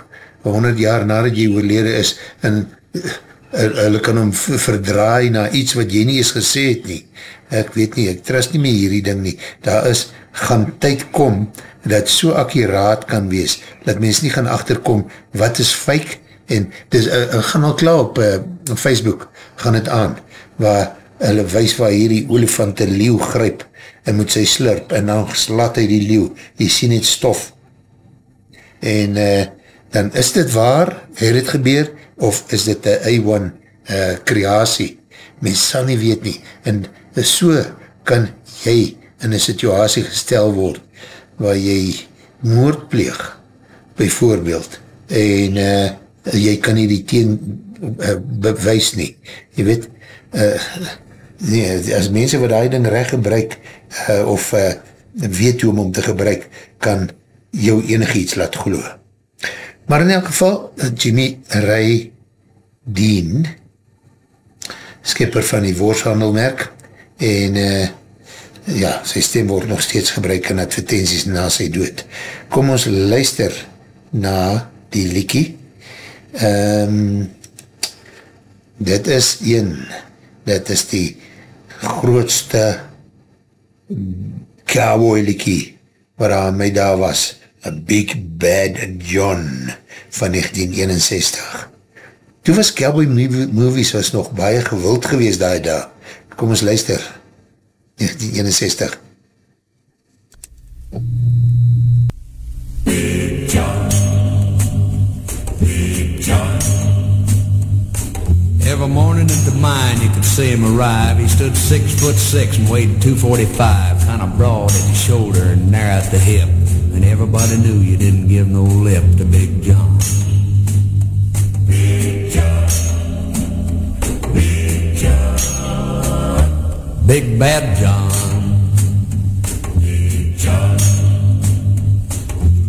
100 jaar nadat jy oorlede is en uh, hulle kan hom verdraai na iets wat jy nie eens gesê het nie. Ek weet nie, ek trust nie meer hierdie ding nie. Daar is, gaan tyd kom, dat so akkuraat kan wees, dat mens nie gaan achterkom, wat is fake, en dis, uh, uh, gaan al klaar op uh, Facebook, gaan het aan, waar hulle wees waar hierdie olifant een leeuw gryp, en moet sy slurp, en dan slaat hy die leeuw, jy sien het stof, en uh, dan is dit waar, het het gebeur, of is dit een A1 uh, kreasie, mens sal nie weet nie, en so kan jy in een situasie gestel word, waar jy moord pleeg, bijvoorbeeld, en uh, jy kan nie die teen uh, bewys nie. Jy weet, uh, nee, as mense wat die ding recht gebruik, uh, of uh, weet hoe om om te gebruik, kan jou enig iets laat geloo. Maar in elk geval, Jimmy Ray Dean, skipper van die woordshandelmerk, en uh, ja, sy stem word nog steeds gebruik in advertenties na sy dood. Kom ons luister na die liekie. Um, dit is een, dit is die grootste cowboy liekie waar aan my daar was, A Big Bad John van 1961. Toe was cowboy movies was nog baie gewild gewees daar daar. Kom ons luister. 1961. Every morning at the mine you could see him arrive. He stood six foot six and weighed 245, kind of broad at the shoulder and narrow at the hip. And everybody knew you didn't give no lip to Big John. Big John, Big John. Big Bad John. Big John.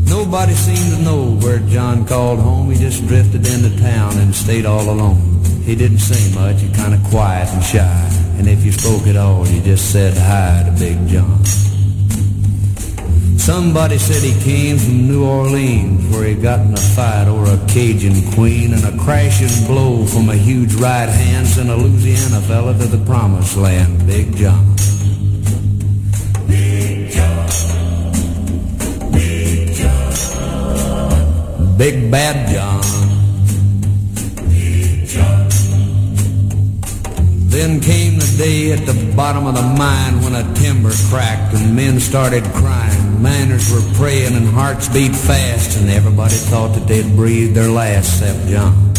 Nobody seemed to know where John called home. He just drifted into town and stayed all alone. He didn't say much, he kind of quiet and shy. And if you spoke at all, you just said hi to Big John. Somebody said he came from New Orleans where he got in a fight over a Cajun queen and a crashing blow from a huge right hand sent a Louisiana fella to the promised land, Big John. Big John. Big John. Big Bad John. Then came the day at the bottom of the mine when a timber cracked and men started crying. Miners were praying and hearts beat fast and everybody thought that they'd breathed their last except John.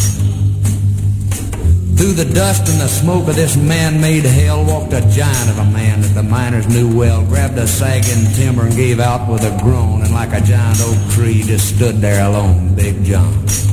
Through the dust and the smoke of this man-made hell walked a giant of a man that the miners knew well, grabbed a sagging timber and gave out with a groan, and like a giant oak tree just stood there alone, Big John.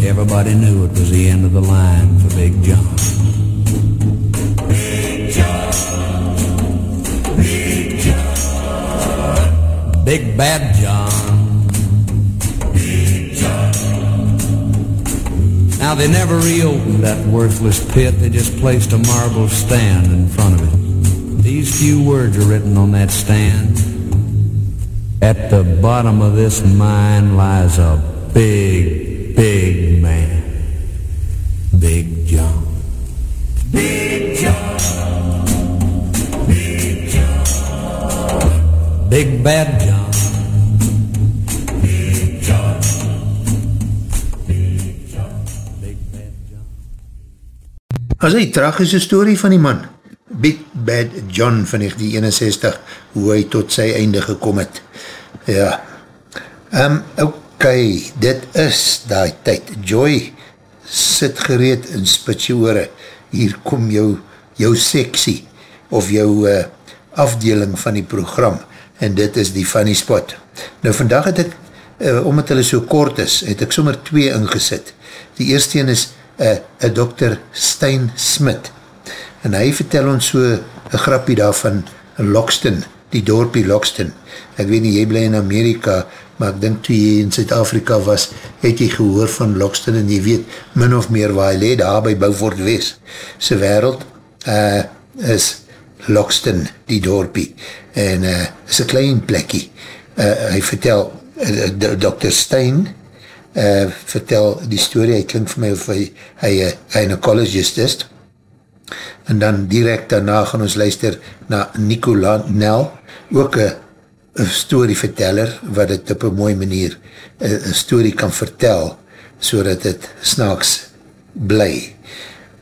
Everybody knew it was the end of the line for Big John. Big John. Big John. Big Bad John. Big John. Now they never reopened that worthless pit. They just placed a marble stand in front of it. These few words are written on that stand. At the bottom of this mine lies a big, big Big Bad John. Big John. Big John. Big Bad John. As hy tragische story van die man, Big Bad John van 1961, hoe hy tot sy einde gekom het. Ja, um, ok, dit is die tyd. Joy, sit gereed in spits jou oore. Hier kom jou, jou seksie, of jou uh, afdeling van die program, en dit is die funny spot. Nou vandag het ek, uh, omdat hulle so kort is, het ek sommer twee ingesit. Die eerste een is uh, Dr. Stein Smit, en hy vertel ons so een grapie daar van Loxton, die dorpie Loxton. Ek weet nie, jy bly in Amerika, maar ek dink toe jy in Zuid-Afrika was, het jy gehoor van Loxton en jy weet min of meer waar hy leed, daar by Beaufort Wees. Sy wereld uh, is Loxton, die dorpie, en uh, is een klein plekkie. Uh, hy vertel, uh, Dr. Stein, uh, vertel die story, hy klink vir my of hy, hy uh, gynecologist is, en dan direct daarna gaan ons luister na Nicola Nel, ook een storyverteller, wat het op een mooie manier een story kan vertel, so dat het snaaks bly.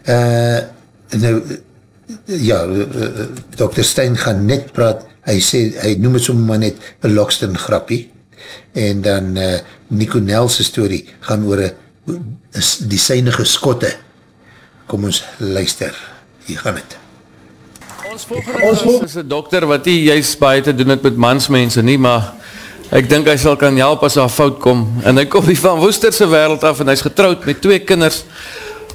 Uh, nou, ja, Dr. Stein gaan net praat, hy sê, hy noem het sommer maar net een Loxton grappie, en dan uh, Nico Nelse story gaan oor die seinige skotte. Kom ons luister hier gaan het. Ons volgende gast is een dokter wat nie juist baie te doen het met mansmense nie, maar ek dink hy sal kan help as hy fout kom. En hy kom hier van Woesterse wereld af en hy is getrouwd met twee kinders,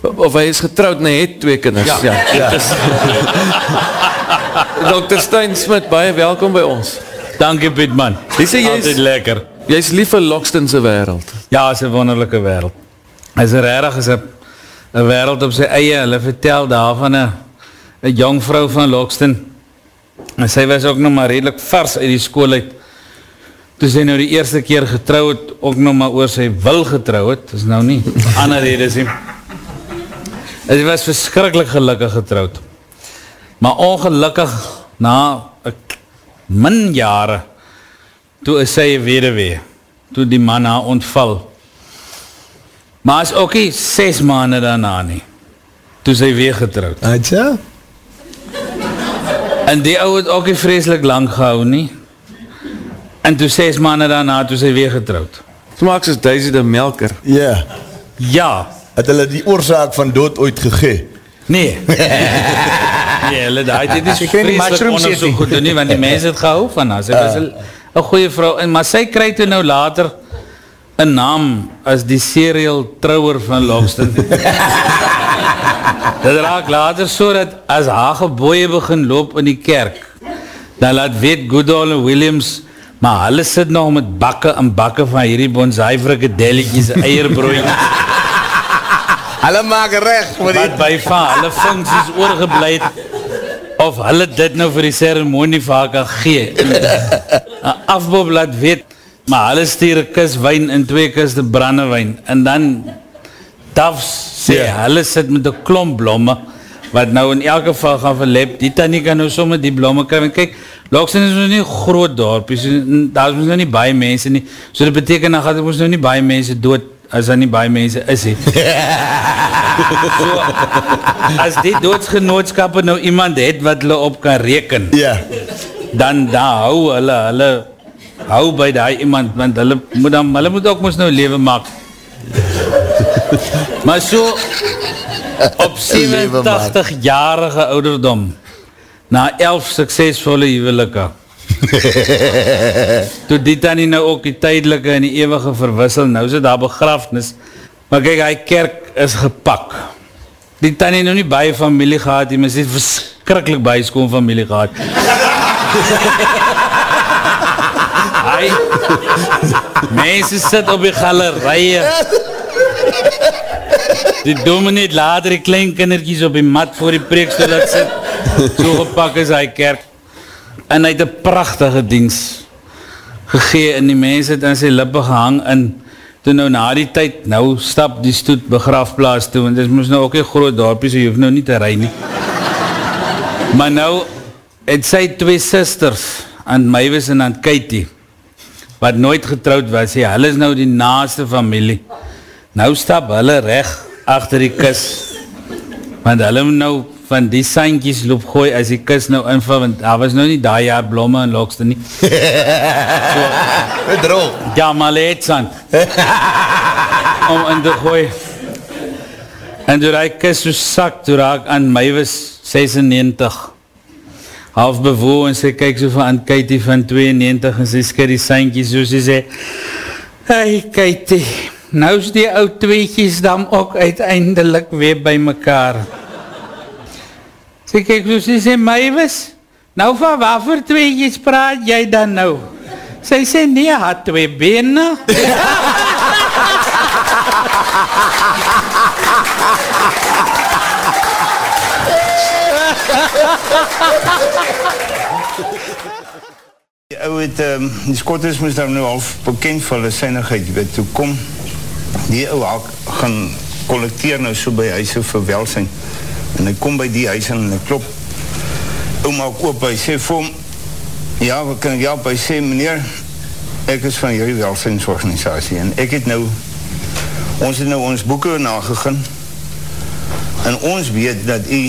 of hy is getrouwd en hy het twee kinders. Ja, ja. ja. dokter Stein Smit, baie welkom by ons. Dankie Piet man, jy altijd lekker. Jy is lief vir Lokstonse wereld. Ja, is een wonderlijke wereld. Is rarig, is een wereld op sy eie, hulle vertel daar van een, een jong vrou van Lokston, en sy was ook nog maar redelijk vars uit die school uit, toe sy nou die eerste keer getrouw het, ook nog maar oor sy wil getrouw het, is nou nie, ander rede sê. En sy was verskrikkelijk gelukkig getrouwd. Maar ongelukkig, na min jare, toe is sy wederwee, toe die man haar ontval. Maar is ook nie ses maanden daarna nie, toe sy weer getrouwd. Atja? En die ou het ook nie vreselik lang gehou nie, en toe ses maanden daarna, toe sy weer getrouwd. Smaak soos Daisy de Melker. Ja. Ja. Het hulle die oorzaak van dood ooit gegee? Nee. nee, hulle daai het nie so vreselik onderzoek gedoen nie, want die mens het gehou van haar. Sy was een goeie vrou, en, maar sy krijg toe nou later een naam as die serial trouwer van Logston. Dit raak later so dat as haar geboeie begin loop in die kerk, dan laat weet Goodall en Williams, maar hulle sit nog met bakke en bakke van hierdie bonsai frikadelletjies, eierbroodjies. Hulle maak recht vir die... Wat by van hulle funksies oorgebleid, of hulle dit nou vir die ceremonie vir haar kan gee. Afbob laat weet, maar hulle stuur een kus wijn en twee kus de brandewijn, en dan tafs sê, yeah. hulle sit met een klomp blomme, wat nou in elke geval gaan verlep, die tannie kan nou somme die blomme kry, en kyk, Loksen is nou nie groot dorp, so, daar is nou nie baie mense nie, so dit beteken, dan gaat ons nou nie baie mense dood, as daar nie baie mense is he. so, as die doodsgenootskappe nou iemand het, wat hulle op kan reken, yeah. dan daar hou hulle, hulle hou by die iemand, want hulle moet, dan, hulle moet ook ons nou leven maak, maar so op 87-jarige ouderdom na 11 suksesvolle huwelike toe die tannie nou ook die tydelike en die eeuwige verwissel, nou is het daar begrafnis maar kyk, hy kerk is gepak die tannie nou nie baie familie gehad, die mens het verskrikkelijk baie skoon familie gehad hy mense sit op die galerije Die dominee het later die klein kindertjies op die mat voor die preekstoel dat sit. So gepak is hy kerk. En hy het een prachtige diens gegee en die mens het aan sy lippe gehang en toe nou na die tyd, nou stap die stoet begraafplaas toe, want dit moes nou ook een groot dorpie, so jy hoef nou nie te rij nie. Maar nou het sy twee sisters, aan Mavis en aan Katie, wat nooit getrouwd was, hy, hulle is nou die naaste familie. Nou stap hulle recht achter die kus, want hulle nou van die sankies loop gooi as die kus nou inval, want daar was nou nie daai jaar blomme en lokste nie. so, Droog. Ja, maar het sand. om in te gooi. En toe die kus so sak, toe raak aan my was 96. Half bewoe en sy kyk so van aan Katie van 92 en sy skit die sankies so sy sê, Hey Katie, nou is die oud tweetjies dan ook uiteindelik weer by mekaar. Sy kyk so, sy sê, Mavis, nou van wat voor tweetjies praat jy dan nou? Sy sê, nee, had twee bene. Die ou het, um, die skotters moes daar nou al bekend vir hulle seinigheid, jy weet, toe kom, die ou gaan collecteer nou so by huise vir welsijn, en hy kom by die huis en hy klop, ou maak oop, hy sê vir hom, ja, wat kan ek help, hy sê, meneer, ek is van jullie welsynsorganisatie, en ek het nou, ons het nou ons boeken nagegaan, en ons weet dat u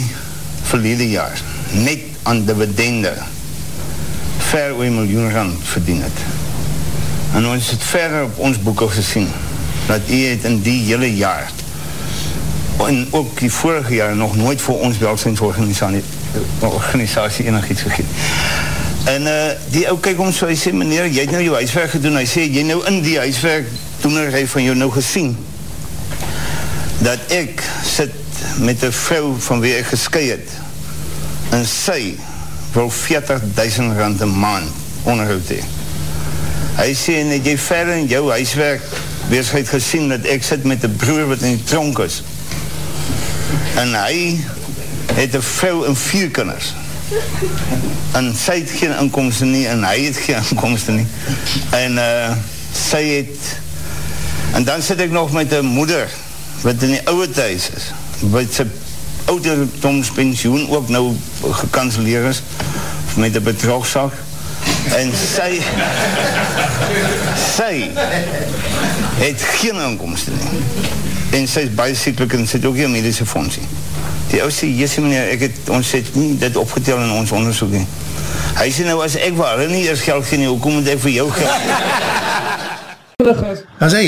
verlede jaar, net aan dividende, ver oor miljoen rand verdien het. En ons het verder op ons boeken gesien, dat u het in die hele jaar, en ook die vorige jaar, nog nooit vir ons welsynsorganisatie organisatie enig iets gegeet. En uh, die ou kyk om so, hy sê, meneer, jy het nou jou huiswerk gedoen, hy sê, jy nou in die huiswerk, toen er hy van jou nou gesien, dat ek sit met een vrou van wie ek geskei het, en sy wil 40.000 rand een maand onderhoud hee. Hy sê, en het jy verder in jou huiswerk weersheid gesien, dat ek sit met een broer wat in die tronk is, en hy het een vrou en vier kinders, en sy het geen inkomsten nie, en hy het geen inkomsten nie, en uh, sy het, en dan sit ek nog met een moeder, wat in die oude thuis is, wat sy ouderdomspensioen ook nou gekanceleer is, met een betrogzak, en sy, sy, het geen inkomsten nie, en sy is baie siekelijk, en sy het ook geen medische fondsie. Die ou sê, jesie meneer, ek het, ons het nie dit opgetel in ons onderzoek nie. Hy sê nou, as ek waar, nie eers geld gee nie, hoe kom het ek vir jou geld? As hy,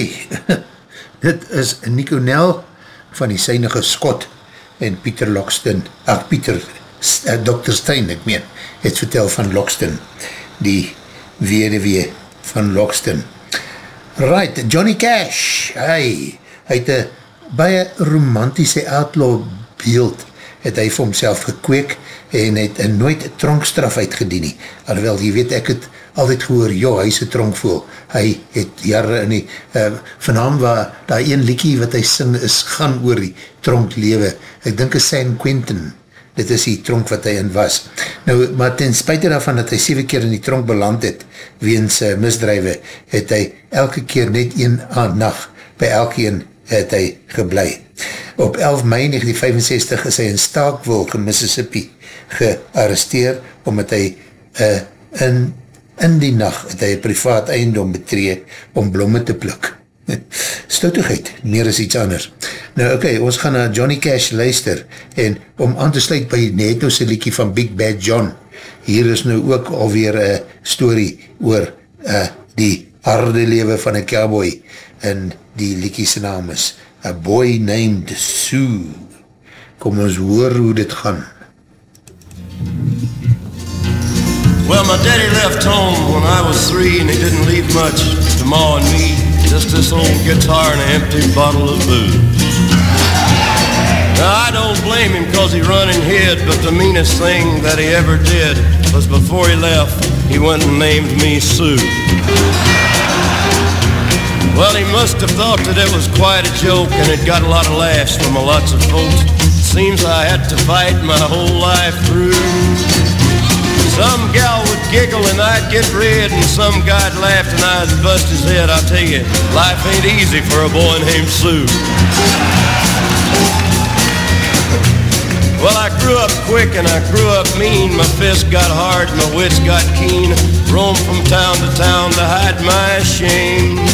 dit is Nico Nel van die seinige Skot en Pieter Loxton, ach Pieter, uh, Dr. Stein, ek meen, het vertel van Loxton, die wederwee van Loxton. Right, Johnny Cash, hy, het een baie romantische outlaw beeld, het hy vir homself gekweek en het nooit tronkstraf uitgedien nie. Alhoewel, jy weet, ek het altyd gehoor, jo, hy is een tronkvoel. Hy het jare in die, uh, van hom waar die een liekie wat hy sing is, gaan oor die tronklewe. Ek dink is San Quentin, dit is die tronk wat hy in was. Nou, maar ten spuite daarvan dat hy 7 keer in die tronk beland het, weens uh, misdrijwe, het hy elke keer net een aan nacht, by elkeen het hy geblei. Op 11 mei 1965 is hy in Starkville, Mississippi, gearresteer, omdat hy uh, in, in die nacht het hy privaat eindom betree om blomme te pluk. Stoutigheid, meer as iets anders. Nou oké, okay, ons gaan na Johnny Cash luister en om aan te sluit by Neto se liekie van Big Bad John. Hier is nou ook alweer een story oor uh, die harde lewe van een cowboy en die liekie se naam is A Boy Named Sue. Kom ons hoor hoe dit gaan. Well, my daddy left home when I was three, and he didn't leave much to Ma and me. Just this old guitar and an empty bottle of booze. Now, I don't blame him cause he run and hid, but the meanest thing that he ever did was before he left, he went and named me Sue. Well, he must have thought that it was quite a joke, and it got a lot of laughs from lots of folks. Seems I had to fight my whole life through. Some gal would giggle and I'd get red and some guy'd laugh and I'd bust his head. I'll tell you, life ain't easy for a boy named Sue. Well, I grew up quick and I grew up mean. My fists got hard, my wits got keen. Roamed from town to town to hide my shame.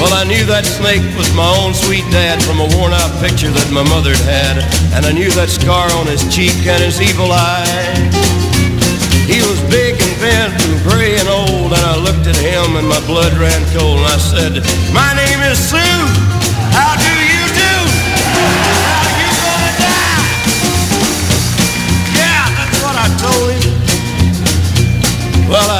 Well, I knew that snake was my own sweet dad from a worn out picture that my mother had had, and I knew that scar on his cheek and his evil eye. He was big and bent and gray and old, and I looked at him and my blood ran cold, and I said, My name is Sue. How do you do? How you gonna die? Yeah, that's what I told him. Well, I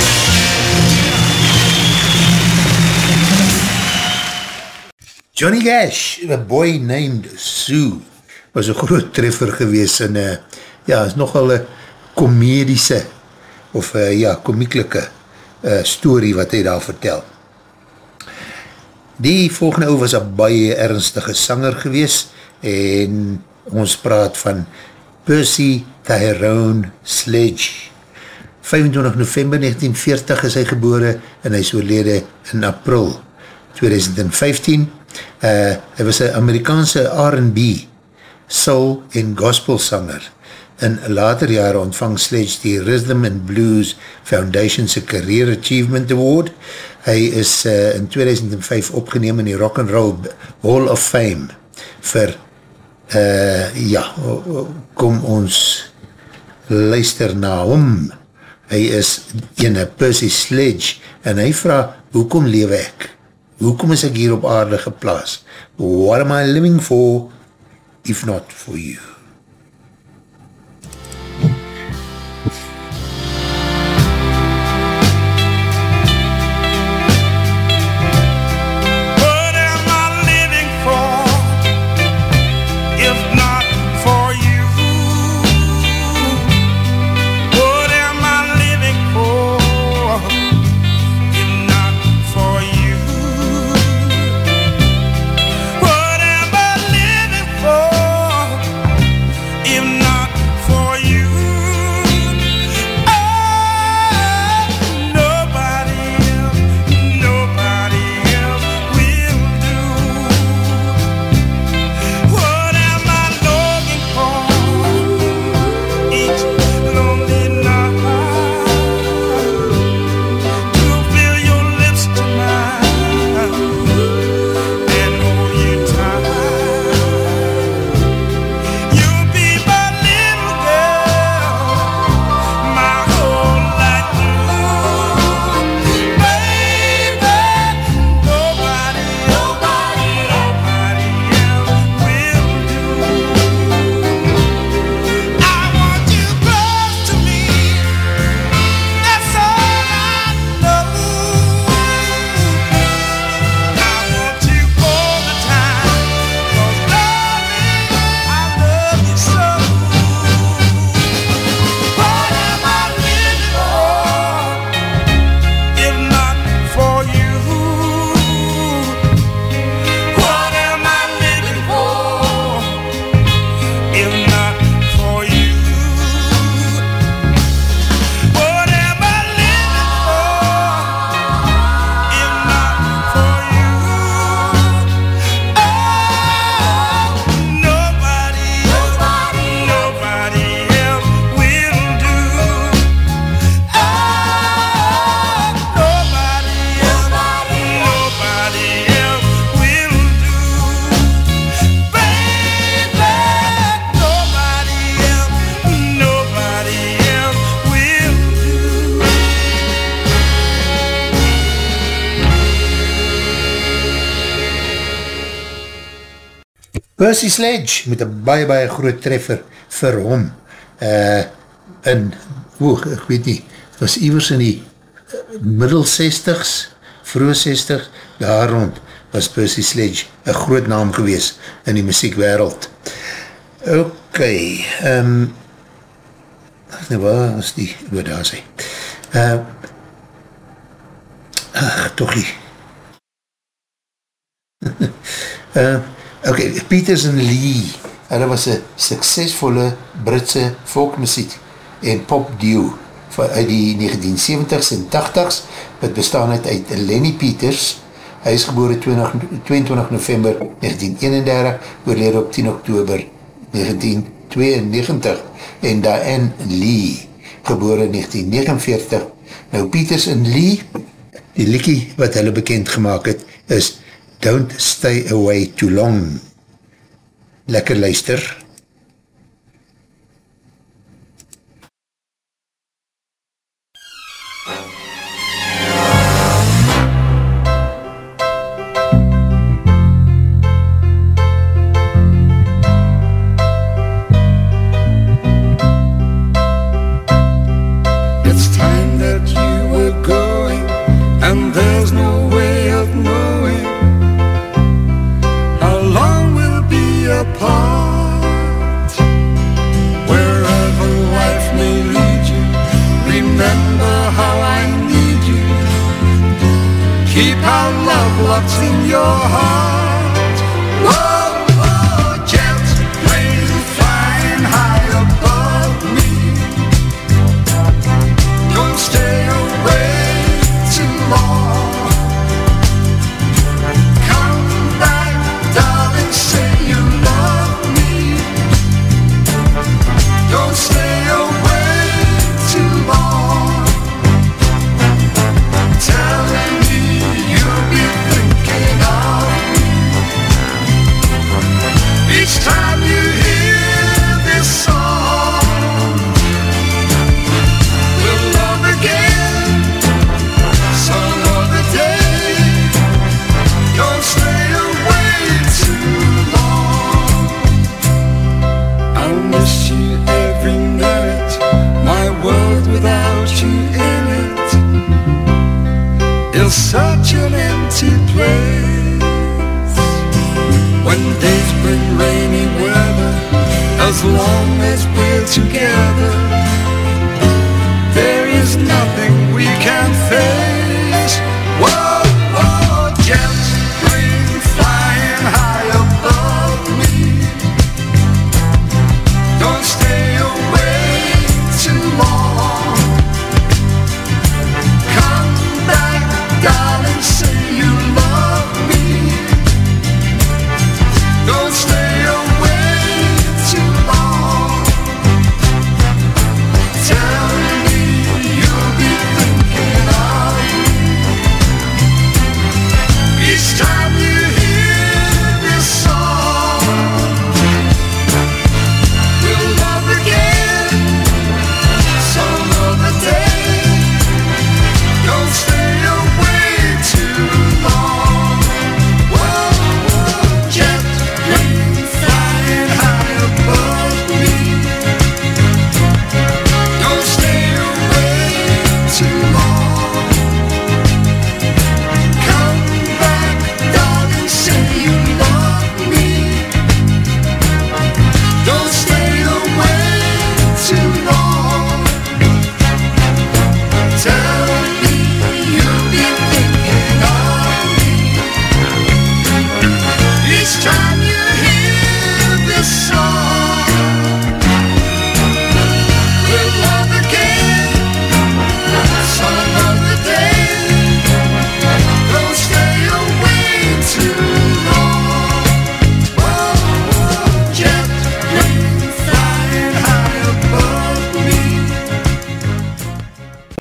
Johnny Cash, A Boy Named Sue, was een groot treffer gewees en uh, ja, is nogal een komedische of uh, ja, komieklike uh, story wat hy daar vertel. Die volgende ou was een baie ernstige sanger gewees en ons praat van Percy Tyrone Sledge. 25 november 1940 is hy gebore en hy is oorlede in april 2015. Uh, hy was een Amerikaanse R&B, soul en gospel sanger. In later jare ontvang Sledge die Rhythm and Blues Foundation's Career Achievement Award. Hy is uh, in 2005 opgeneem in die Rock and Roll Hall of Fame vir, uh, ja, kom ons luister na hom. Hy is ene Percy Sledge en hy vraag, hoekom lewe ek? Hoekom is ek hier op aarde geplaas? What am I living for if not for you? Percy Sledge met een baie baie groot treffer vir hom uh, in, oog, ek weet nie, was iwers in die uh, middel 60s, vroeg 60, daar rond was Percy Sledge een groot naam gewees in die muziekwereld. Ok, um, nou waar is die, waar daar sê? Uh, ach, toch nie. uh, ok, Peters en Lee, hulle was een suksesvolle Britse folkmuziek en pop duo uit die 1970s en 80s, wat bestaan uit, uit Lenny Peters, hy is geboren 20, 22 november 1931, oorleer op 10 oktober 1992, en Diane Lee, geboren 1949. Nou, Peters en Lee, die liekie wat hulle bekend gemaakt het, is Don't Stay Away Too Long. Lekker luister.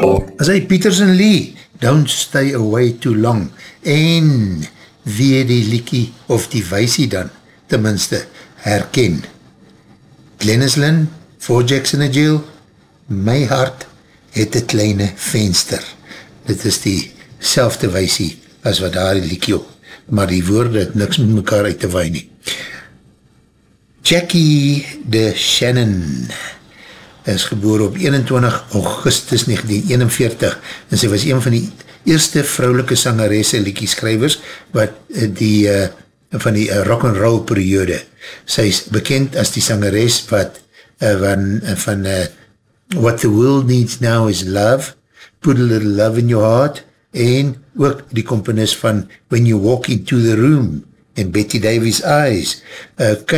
As hy Peters en Lee, Don't Stay Away Too Long, en wie die liekie of die weisie dan, tenminste, herken. Glennis Lynn, For Jackson and Jill, My Hart het een kleine venster. Dit is die selfde weisie as wat daar die liekie op, maar die woorde het niks met mekaar uit te waai nie. Jackie de Shannon is geboor op 21 augustus 1941 en sy was een van die eerste vrouwelike sangeresse liekieskrywers wat uh, die uh, van die uh, rock and roll periode. Sy is bekend as die sangeres wat uh, van, uh, van uh, What the World Needs Now is Love, Put a Little Love in Your Heart en ook die komponist van When You Walk Into the Room en Betty Davies Eyes. Ok,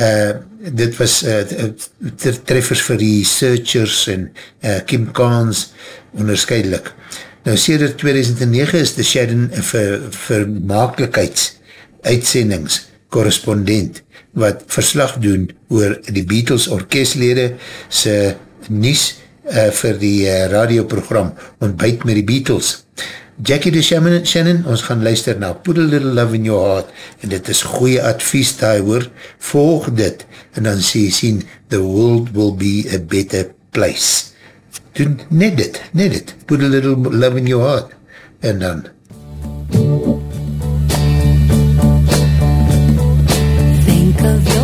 uh, dit was uh, treffers vir die Searchers en uh, Kim Kahns onderscheidelik. Nou, sêder 2009 is de Shadden vir, vir maaklikheids uitsendings correspondent wat verslag doen oor die Beatles orkestlede se nies uh, vir die uh, radioprogram Ontbijt met die Beatles. Jackie de Shannon, ons gaan luister na Put a Little Love in Your Heart en dit is goeie advies daar hoor, volg dit en dan sê jy sien, the world will be a better place. Doen net dit, net dit, put a little love in your heart. En dan Think of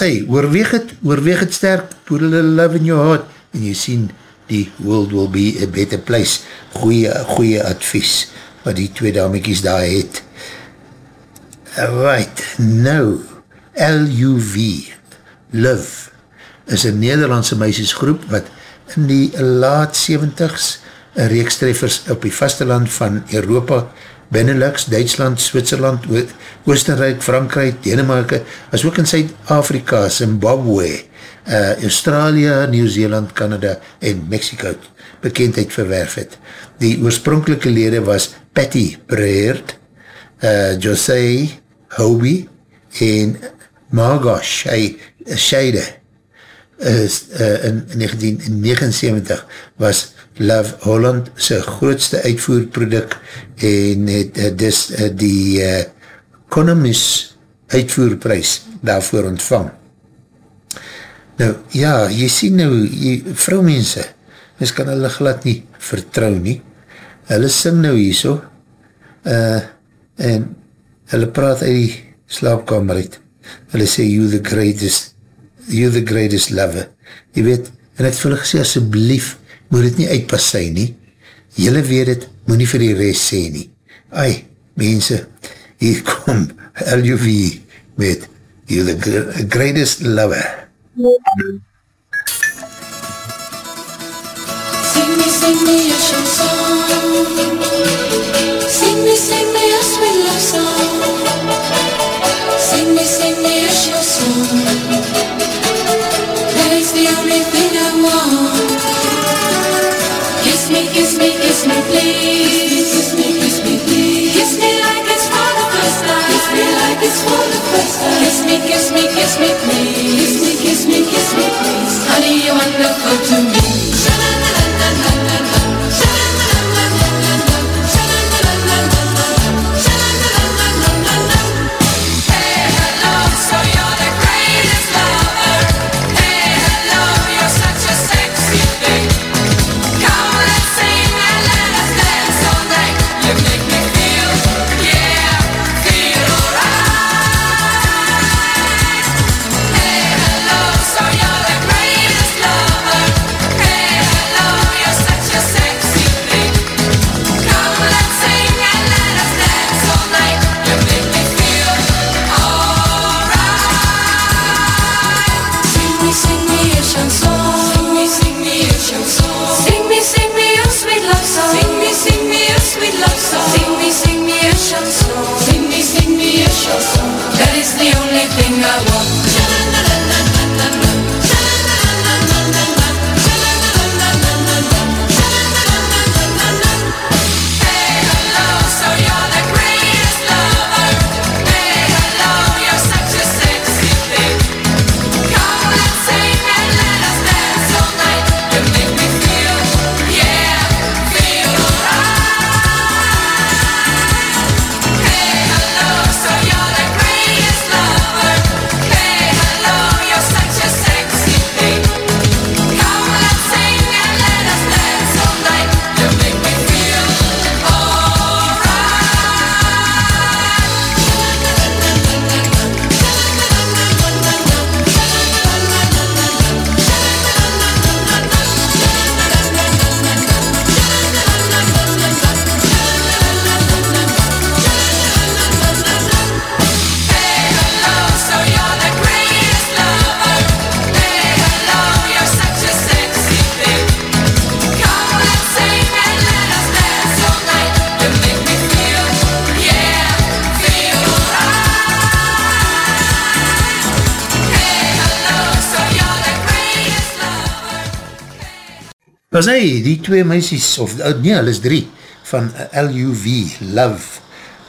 sê, oorweeg het, oorweeg het sterk, put a little love in your heart, en jy sien, die world will be a better place. Goeie, goeie advies, wat die twee damekies daar het. Right, nou, LUV, Love, is een Nederlandse meisjesgroep, wat in die laat 70s, een reeks treffers op die vasteland van Europa, Benelux, Duitsland, Zwitserland, O- Oostenrijk, Frankrijk, Denemarke, as ook in Zuid-Afrika, Zimbabwe, uh, Australië, Nieuw-Zeeland, Canada en Mexico bekendheid verwerf het. Die oorspronkelike lede was Patty Breert, uh, Jose Hobie en Margosh Scheide is uh, in 1979 was Love Holland sy grootste uitvoerproduct en het uh, dus uh, die uh, Economies uitvoerprys daarvoor ontvang. Nou, ja, jy sien nou, jy, vrouwmense, mens kan hulle glad nie vertrou nie. Hulle sing nou hier so, uh, en hulle praat uit die slaapkamer uit. Hulle sê, you the greatest, you the greatest lover. Jy weet, en het vir hulle gesê, asjeblief, moet het nie uitpas sy nie. Julle weet het, moet nie vir die rest sê nie. Ai, mense, hier kom LUV met You're the Greatest Lover. Sing me, sing me a chanson. Sing me, sing me a sweet love song. Sing me, sing me a chanson. That is the only thing I want. Kiss me, kiss me, kiss me, please. Kiss me, kiss me, please. Was hy, die twee meisies, of uh, nee, hulle is drie, van LUV, Love,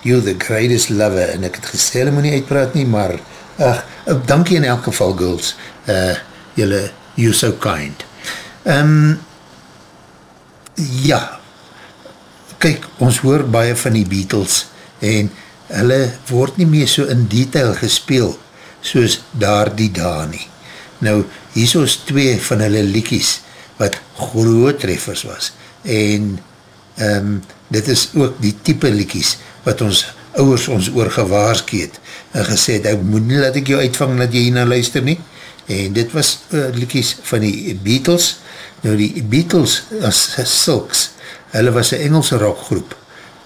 You're the Greatest Lover, en ek het gesê, hulle moet nie uitpraat nie, maar, ach, uh, dankie in elk geval, girls, uh, julle, you're so kind. Um, ja, kyk, ons hoor baie van die Beatles, en hulle word nie meer so in detail gespeel, soos daar die daar nie. Nou, hier is twee van hulle liekies, wat groot treffers was. En um, dit is ook die type liekies wat ons ouwers ons oor gewaarskeet en gesê het, ek moet nie laat ek jou uitvang dat jy hierna luister nie. En dit was uh, liekies van die Beatles. Nou die Beatles as Silks, hulle was een Engelse rockgroep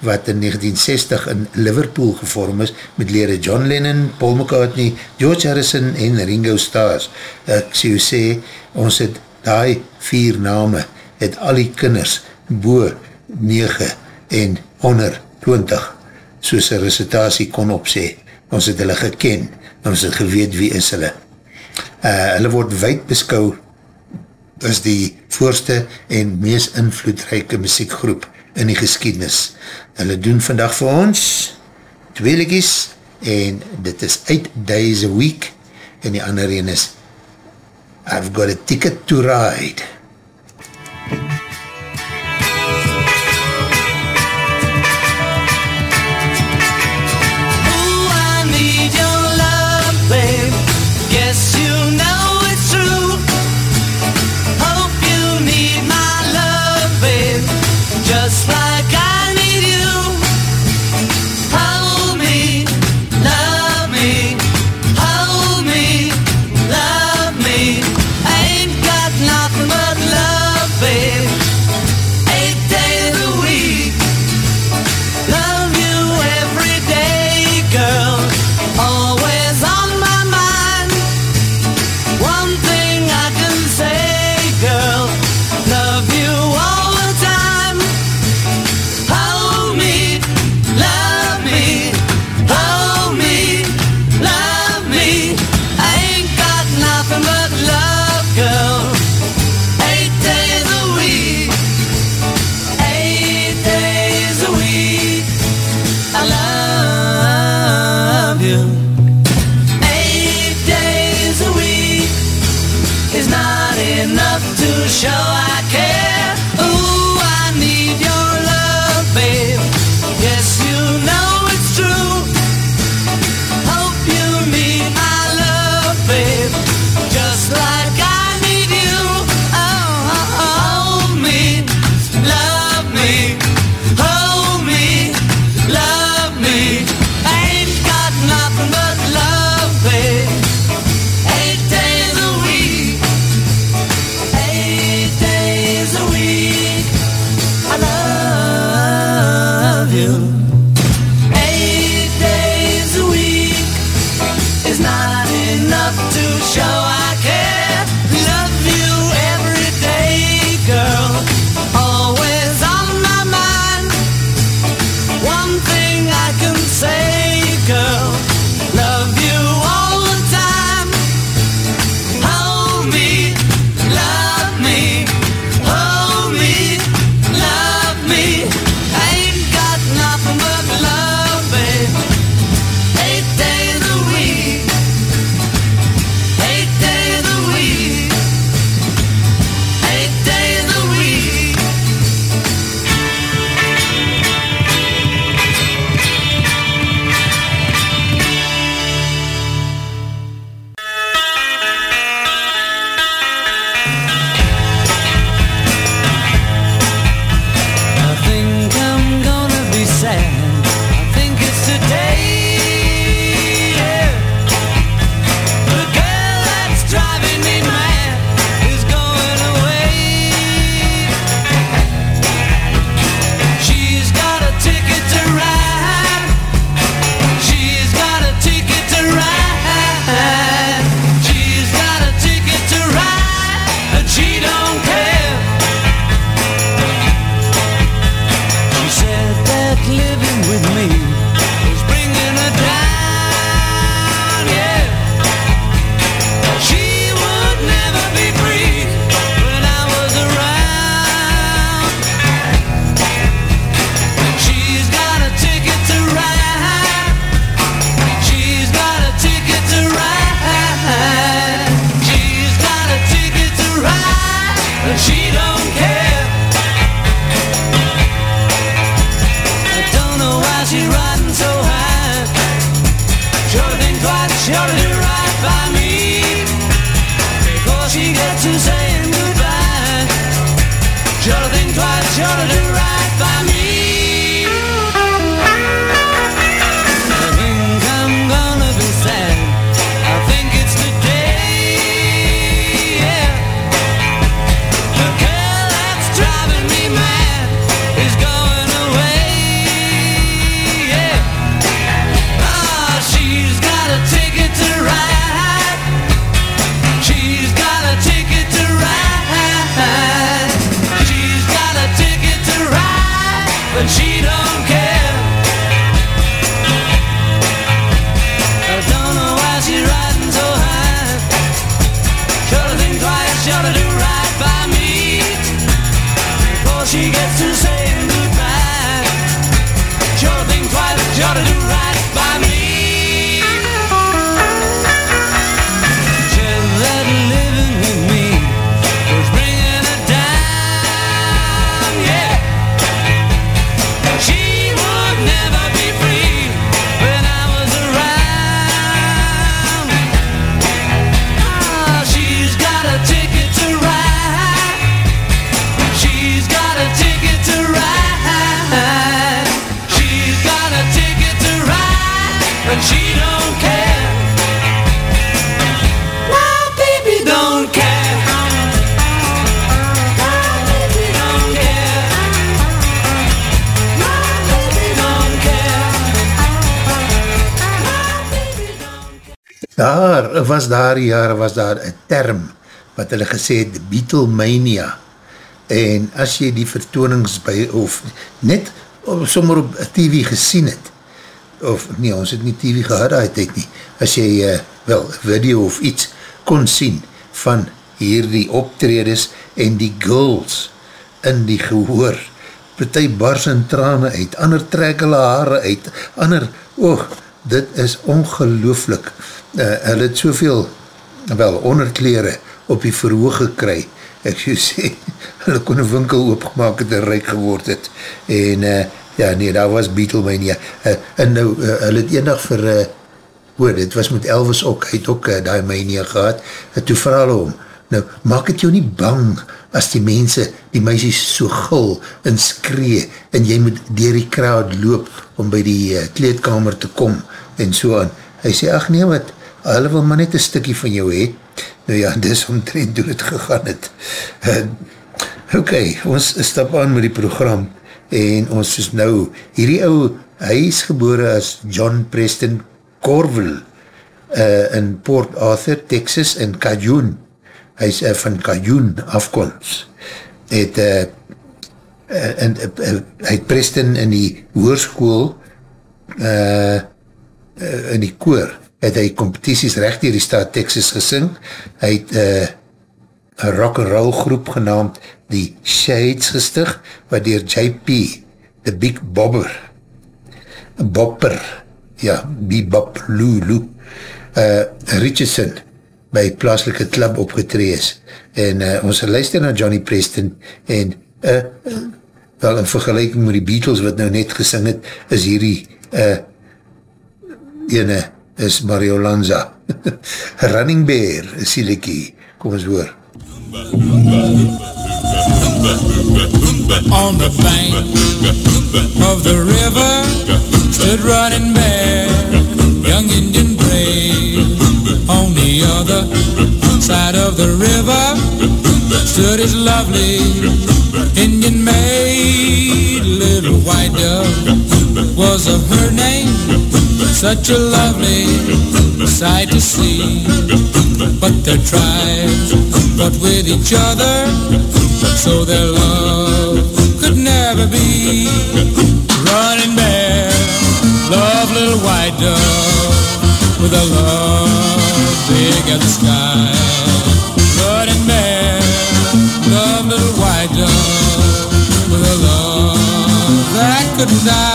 wat in 1960 in Liverpool gevorm is met lere John Lennon, Paul McCartney, George Harrison en Ringo Starr. Ek sê, sê ons het die vier name het al die kinders boe 9 en onder 20 soos een recitatie kon opsê. Ons het hulle geken, ons het geweet wie is hulle. Uh, hulle word wijd beskou as die voorste en mees invloedrijke muziekgroep in die geskiednis. Hulle doen vandag vir ons twee likies en dit is 8 days a week en die ander een is I've got a ticket to ride. Was daar die jare, was daar een term, wat hulle gesê het, Beatlemania, en as jy die vertoonings by, of net of sommer op TV gesien het, of nee, ons het nie TV gehad uit het nie, as jy uh, wel, video of iets kon sien van hierdie optredes en die girls in die gehoor, partij bars en trane uit, ander trek hulle haare uit, ander, oog, dit is ongelooflik, uh, hulle het soveel, wel, onderkleren op die verhoog gekry, ek so sê, hulle kon een winkel oopgemaak het en rijk geword het, en uh, ja, nee, daar was Beatlemania, uh, en nou, uh, hulle het eendag vir, uh, hoor, dit was met Elvis ook, hy het ook uh, die mania gehad, en toe verhaal om, nou, maak het jou nie bang, as die mense, die meisies so gul en skree, en jy moet dier die crowd loop, om by die uh, kleedkamer te kom, en so aan. Hy sê, ach nee, wat, hulle wil maar net een stikkie van jou hee. Nou ja, dis omtrent hoe het gegaan het. Uh, ok, ons stap aan met die program, en ons is nou, hierdie ou, hy is gebore as John Preston Corville, uh, in Port Arthur, Texas, in Cajun, hy is uh, van Kajoen afkomst, het uh, en, uh, uh, hy het Preston in die hoerskoel uh, uh, in die koor, het hy competities recht hier die staat Texas gesing, hy het uh, een rock and roll groep genaamd die Shades gestig, wat dier JP, the Big Bobber, Bopper, ja, Bebop Lulu, uh, Richardson, by plaaslike club opgetree is. En uh, ons luister na Johnny Preston en uh, wel in vergelijking met die Beatles wat nou net gesing het, is hierdie uh, ene is Mario Lanza. Running Bear is die likkie. Kom ons hoor. On the bank of the river stood running bear, young Indian brave. On the other side of the river stood his lovely Indian maid, little white dove was of her name, such a lovely sight to see. But their tribes fought with each other, so their love could never be. Running bear, love little white dove with a love big as the sky. Running bear, love little white dove with a love that couldn't die.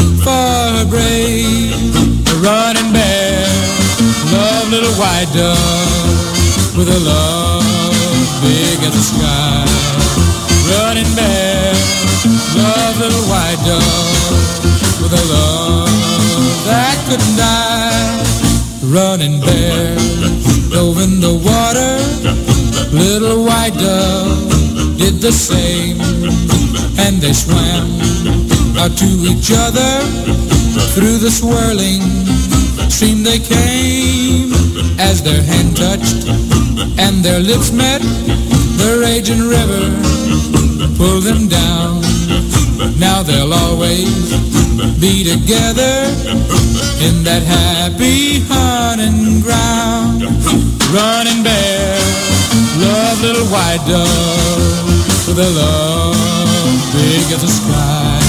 for her brave. Running bear, love little white dove with a love big as the sky. Running bear, love little white dove with a love that couldn't die. Running bear, dove in the water, little white dove did the same, and they swam out to each other through the swirling stream they came. As their hand touched and their lips met the raging river pulled them down. Now they'll always be together in that happy hunting ground. Running bear love little white dove with a love big as the sky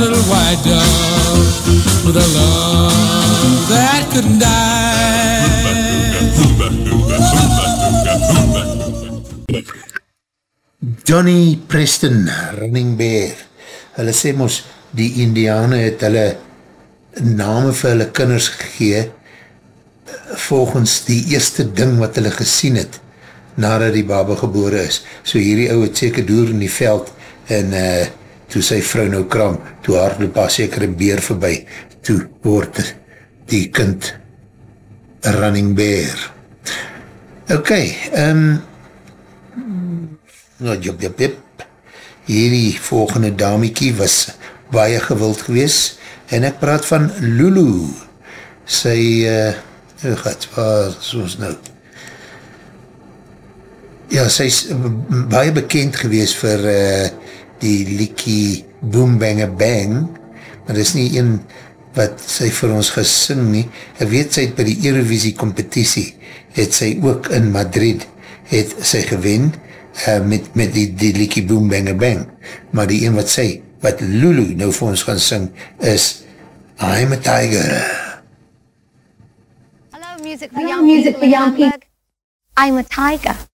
little white dove with a love that couldn't die. Johnny Preston, Running Bear. Hulle sê mos, die indiane het hulle name vir hulle kinders gegee volgens die eerste ding wat hulle gesien het nadat die baba gebore is. So hierdie ou het seker door in die veld en uh, toe sy vrou nou kram, toe haar loop haar seker een beer voorbij, toe word die kind running bear. Ok, um, nou, jop, jop, jop. hierdie volgende damiekie was baie gewild gewees en ek praat van Lulu. Sy, uh, hoe gaat, waar is ons nou? Ja, sy is baie bekend gewees vir uh, die liekie Boom Bang Bang, maar dit is nie een wat sy vir ons gesing nie. Ek weet sy het by die Eurovisie competitie, het sy ook in Madrid, het sy gewen uh, met, met die, die liekie Boom Bang Bang. Maar die een wat sy, wat Lulu nou vir ons gaan sing, is I'm a Tiger. Hello, music for young music for young people. I'm a tiger.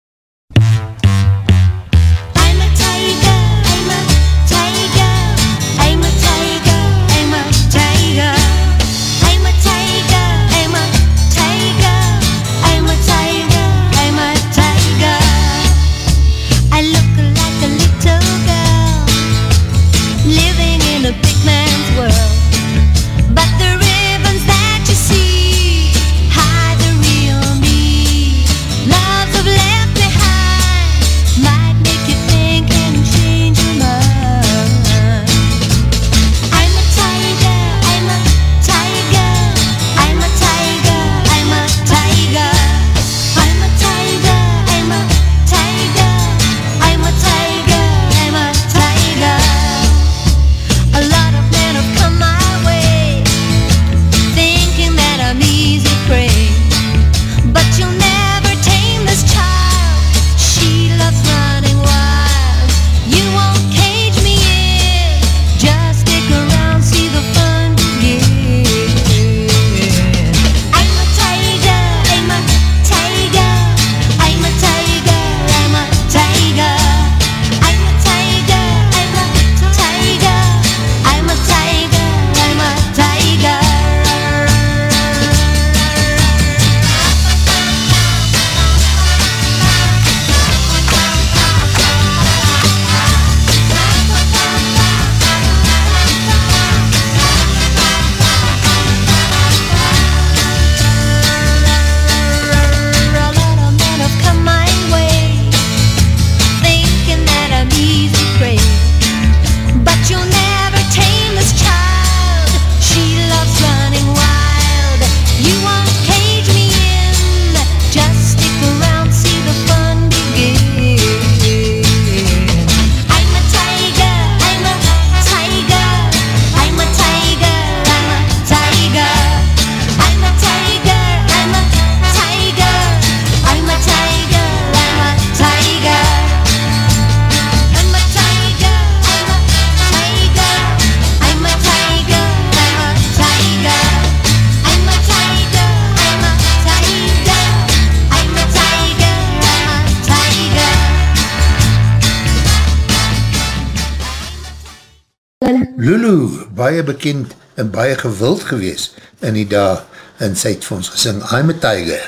Baie bekend en baie gewild gewees in die dag en sy het vir ons gesing, I'm a tiger.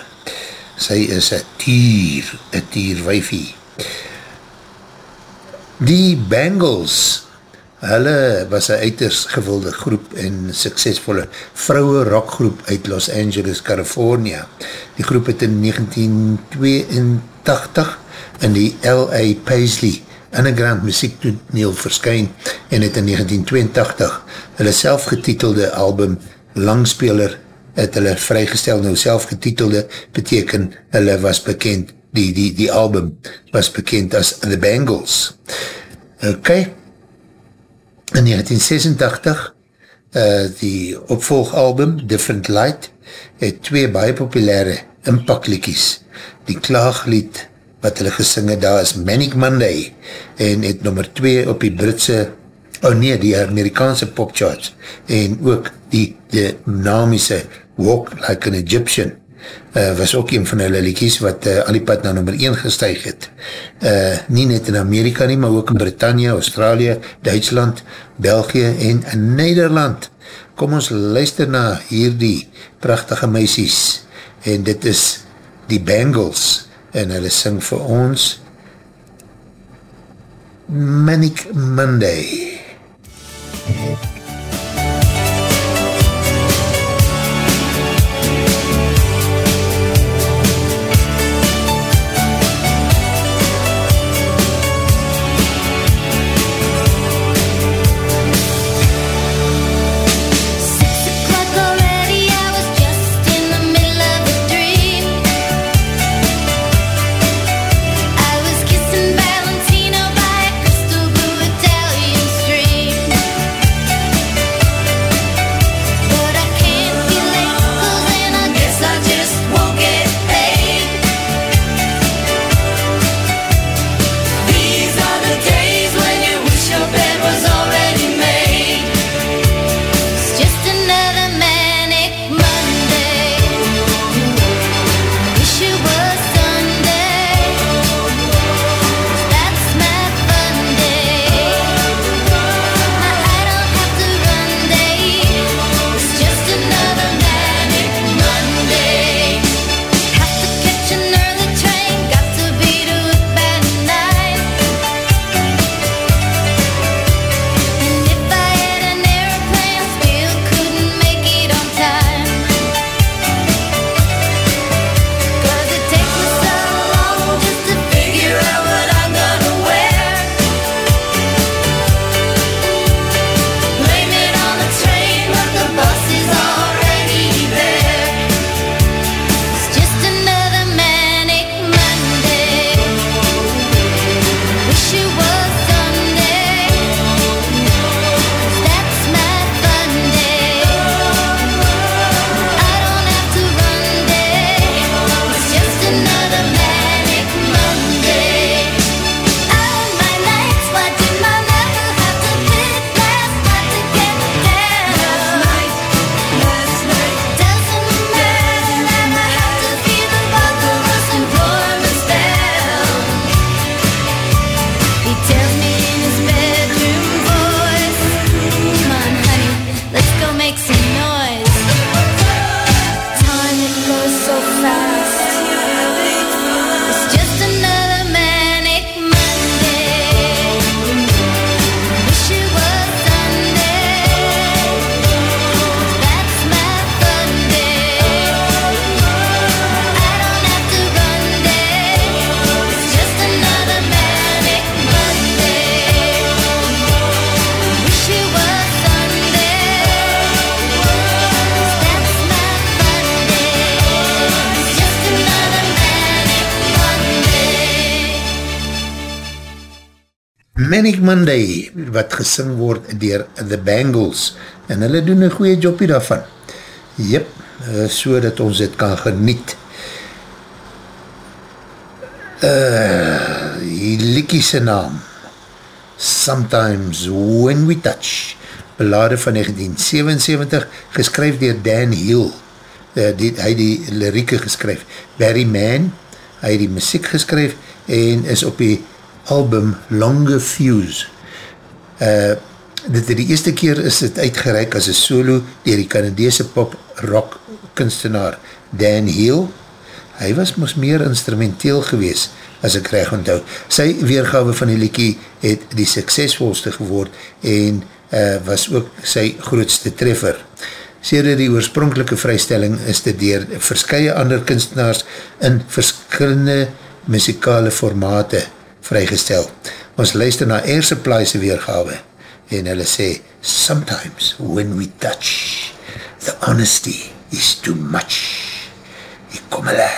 Sy is een tier, een tierwijfie. Die Bangles, hulle was een uiters gewilde groep en suksesvolle vrouwe rockgroep uit Los Angeles, California. Die groep het in 1982 in die L.A. Paisley underground muziektoneel verskyn en het in 1982 hulle selfgetitelde album Langspeler het hulle vrygestel. Nou selfgetitelde beteken hulle was bekend die, die, die album was bekend as The Bangles. Ok. In 1986 uh, die opvolgalbum Different Light het twee baie populaire impactliekies die klaaglied wat hulle gesing het, daar is Manic Monday en het nummer 2 op die Britse oh nee, die Amerikaanse popcharts en ook die dynamische Walk Like an Egyptian uh, was ook een van hulle liedjies wat uh, al die pad na nummer 1 gestuig het. Uh, nie net in Amerika nie, maar ook in Britannia, Australië, Duitsland, België en in Nederland. Kom ons luister na hierdie prachtige meisies en dit is die Bangles en hulle sing vir ons Manic Monday. Monday, wat gesing word dier The Bangles, en hulle doen een goeie jobie daarvan. Jep, uh, so dat ons dit kan geniet. Uh, die liekiese naam, Sometimes When We Touch, belade van 1977, geskryf dier Dan Hill, uh, die, hy die lirieke geskryf, Barry Mann, hy die muziek geskryf, en is op die album Longer Fuse. Uh, dit die eerste keer is dit uitgereik as een solo dier die Canadese pop rock kunstenaar Dan Hill. Hy was mos meer instrumenteel gewees as ek reg onthou. Sy weergawe van die liekie het die suksesvolste geword en uh, was ook sy grootste treffer. Sede die oorspronkelike vrystelling is dit dier verskye ander kunstenaars in verskillende muzikale formate vrygestel. Ons luister na eerste plaise weergawe en hulle sê, sometimes when we touch, the honesty is too much. Hier kom hulle.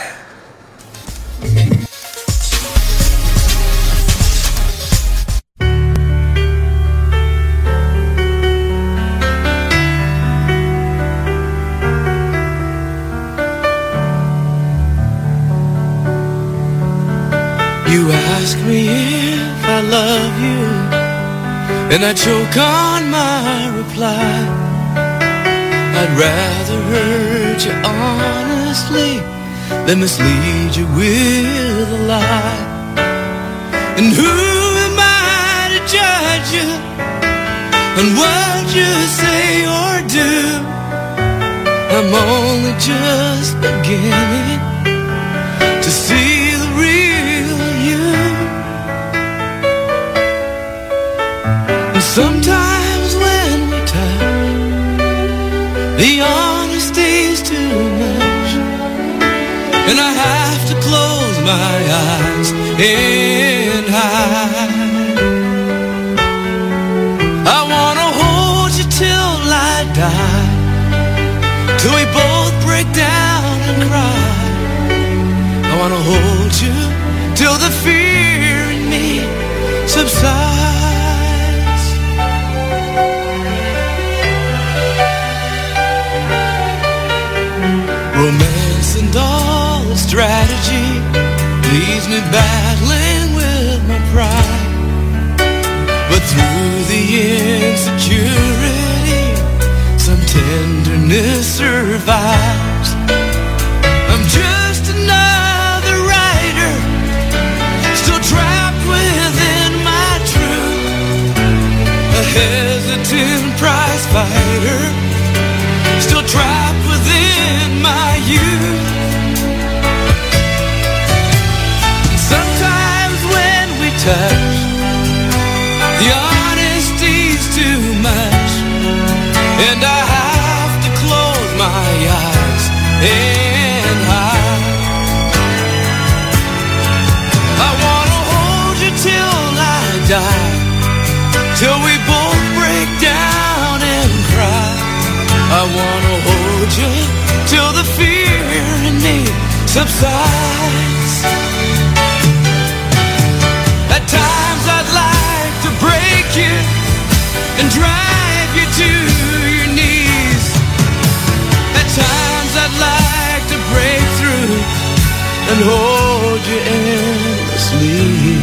You ask me if I love you, and I choke on my reply. I'd rather hurt you honestly than mislead you with a lie. And who am I to judge you on what you say or do? I'm only just beginning my eyes battling with my pride. But through the insecurity, some tenderness survives. You till the fear in me subsides. At times I'd like to break you and drive you to your knees. At times I'd like to break through and hold you endlessly.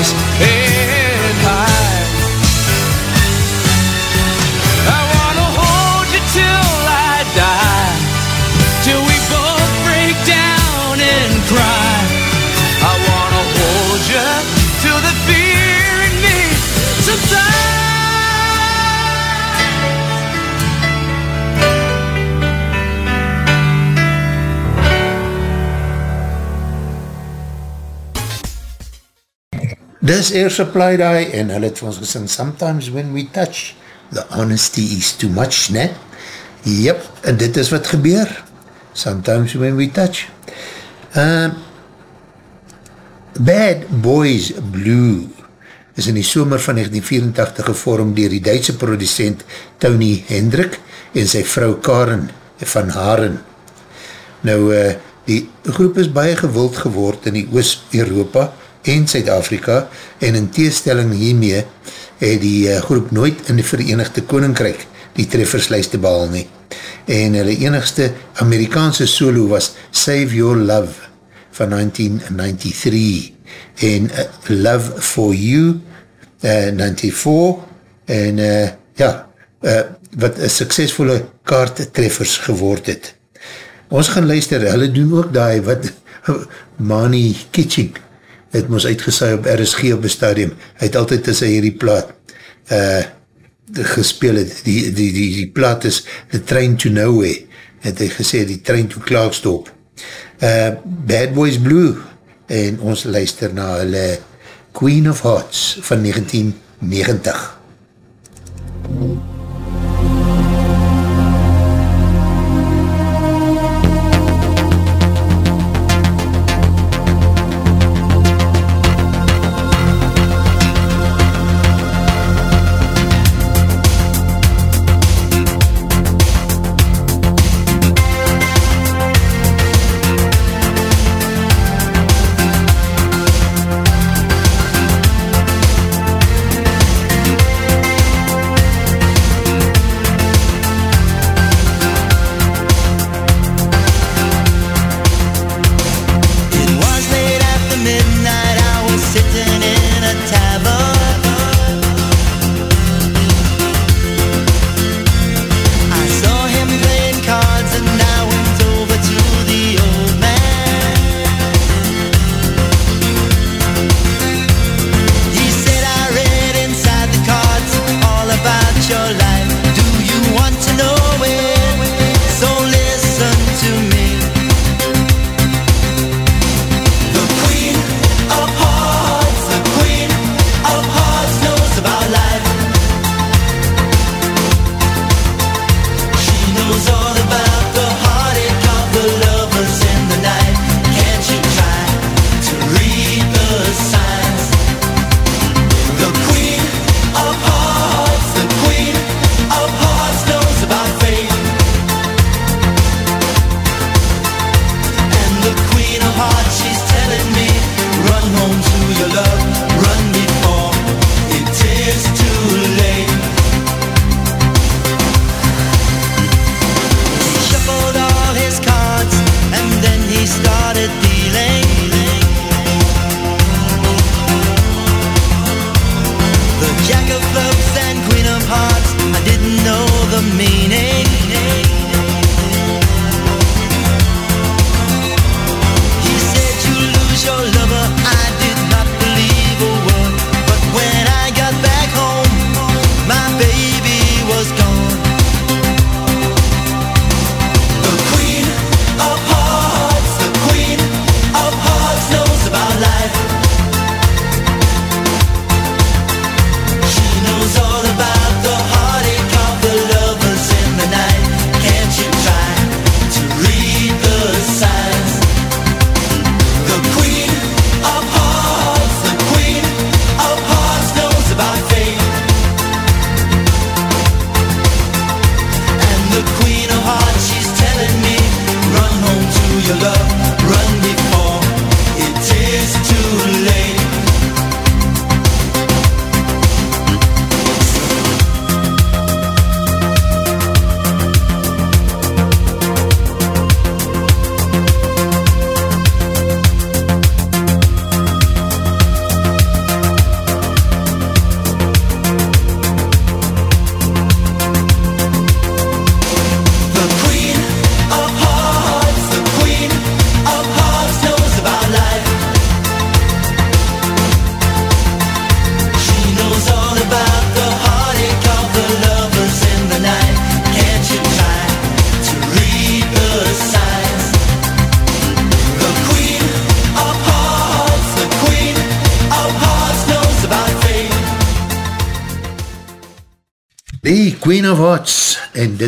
Eyes Dis Air Supply Day en hulle het vir ons gesing Sometimes When We Touch The Honesty Is Too Much, ne? Jep, en dit is wat gebeur. Sometimes When We Touch. Uh, Bad Boys Blue is in die somer van 1984 gevormd dier die Duitse producent Tony Hendrik en sy vrou Karen van Haren. Nou, uh, die groep is baie gewild geword in die Oost-Europa en Suid-Afrika en in teestelling hiermee het die eh, groep nooit in die Verenigde Koninkryk die trefferslijste behaal nie. En hulle enigste Amerikaanse solo was Save Your Love van 1993 en uh, Love For You eh, uh, 94 en uh, ja, uh, wat een suksesvolle kaarttreffers geword het. Ons gaan luister, hulle doen ook die wat Mani Kitching het moes uitgesaai op RSG op een stadium, hy het altyd as hy hierdie plaat uh, gespeel het, die, die, die, die plaat is The Train to Nowhere, het hy gesê die Train to Klaagstop. Uh, eh, Bad Boys Blue, en ons luister na hulle Queen of Hearts van 1990. MUZIEK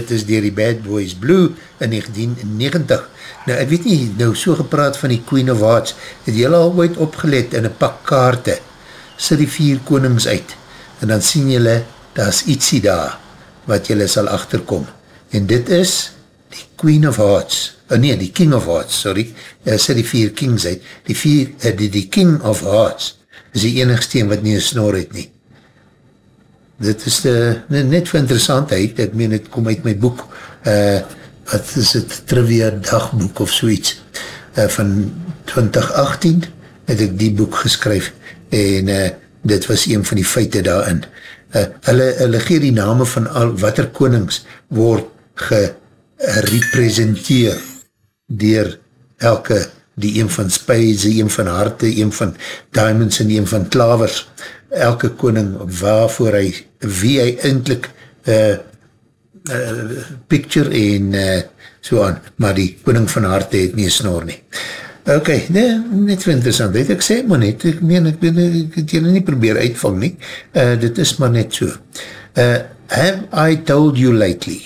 dit is dier die Bad Boys Blue in 1990. Nou, ek weet nie, nou so gepraat van die Queen of Hearts, het jylle al ooit opgelet in een pak kaarte, sit die vier konings uit, en dan sien jylle, daar is ietsie daar, wat jylle sal achterkom. En dit is die Queen of Hearts, oh nee, die King of Hearts, sorry, uh, sit die vier kings uit, die, vier, uh, die, die King of Hearts is die enigste een wat nie een snor het nie. Dit is de, net vir interessantheid, ek meen het kom uit my boek, uh, wat is het, trivia dagboek of soeits, uh, van 2018 het ek die boek geskryf en uh, dit was een van die feite daarin. Uh, hulle, hulle gee die name van al wat er konings word gerepresenteer dier elke, die een van spijs, die een van harte, een van diamonds en een van klavers, elke koning waarvoor hy, wie hy eindelijk uh, uh, picture en uh, so aan, maar die koning van harte het nie snor nie. Ok, nee, net vir interessant, het ek sê maar net, ek meen, ek, ek, ek het julle nie probeer uitvang nie, uh, dit is maar net so. Uh, have I told you lately?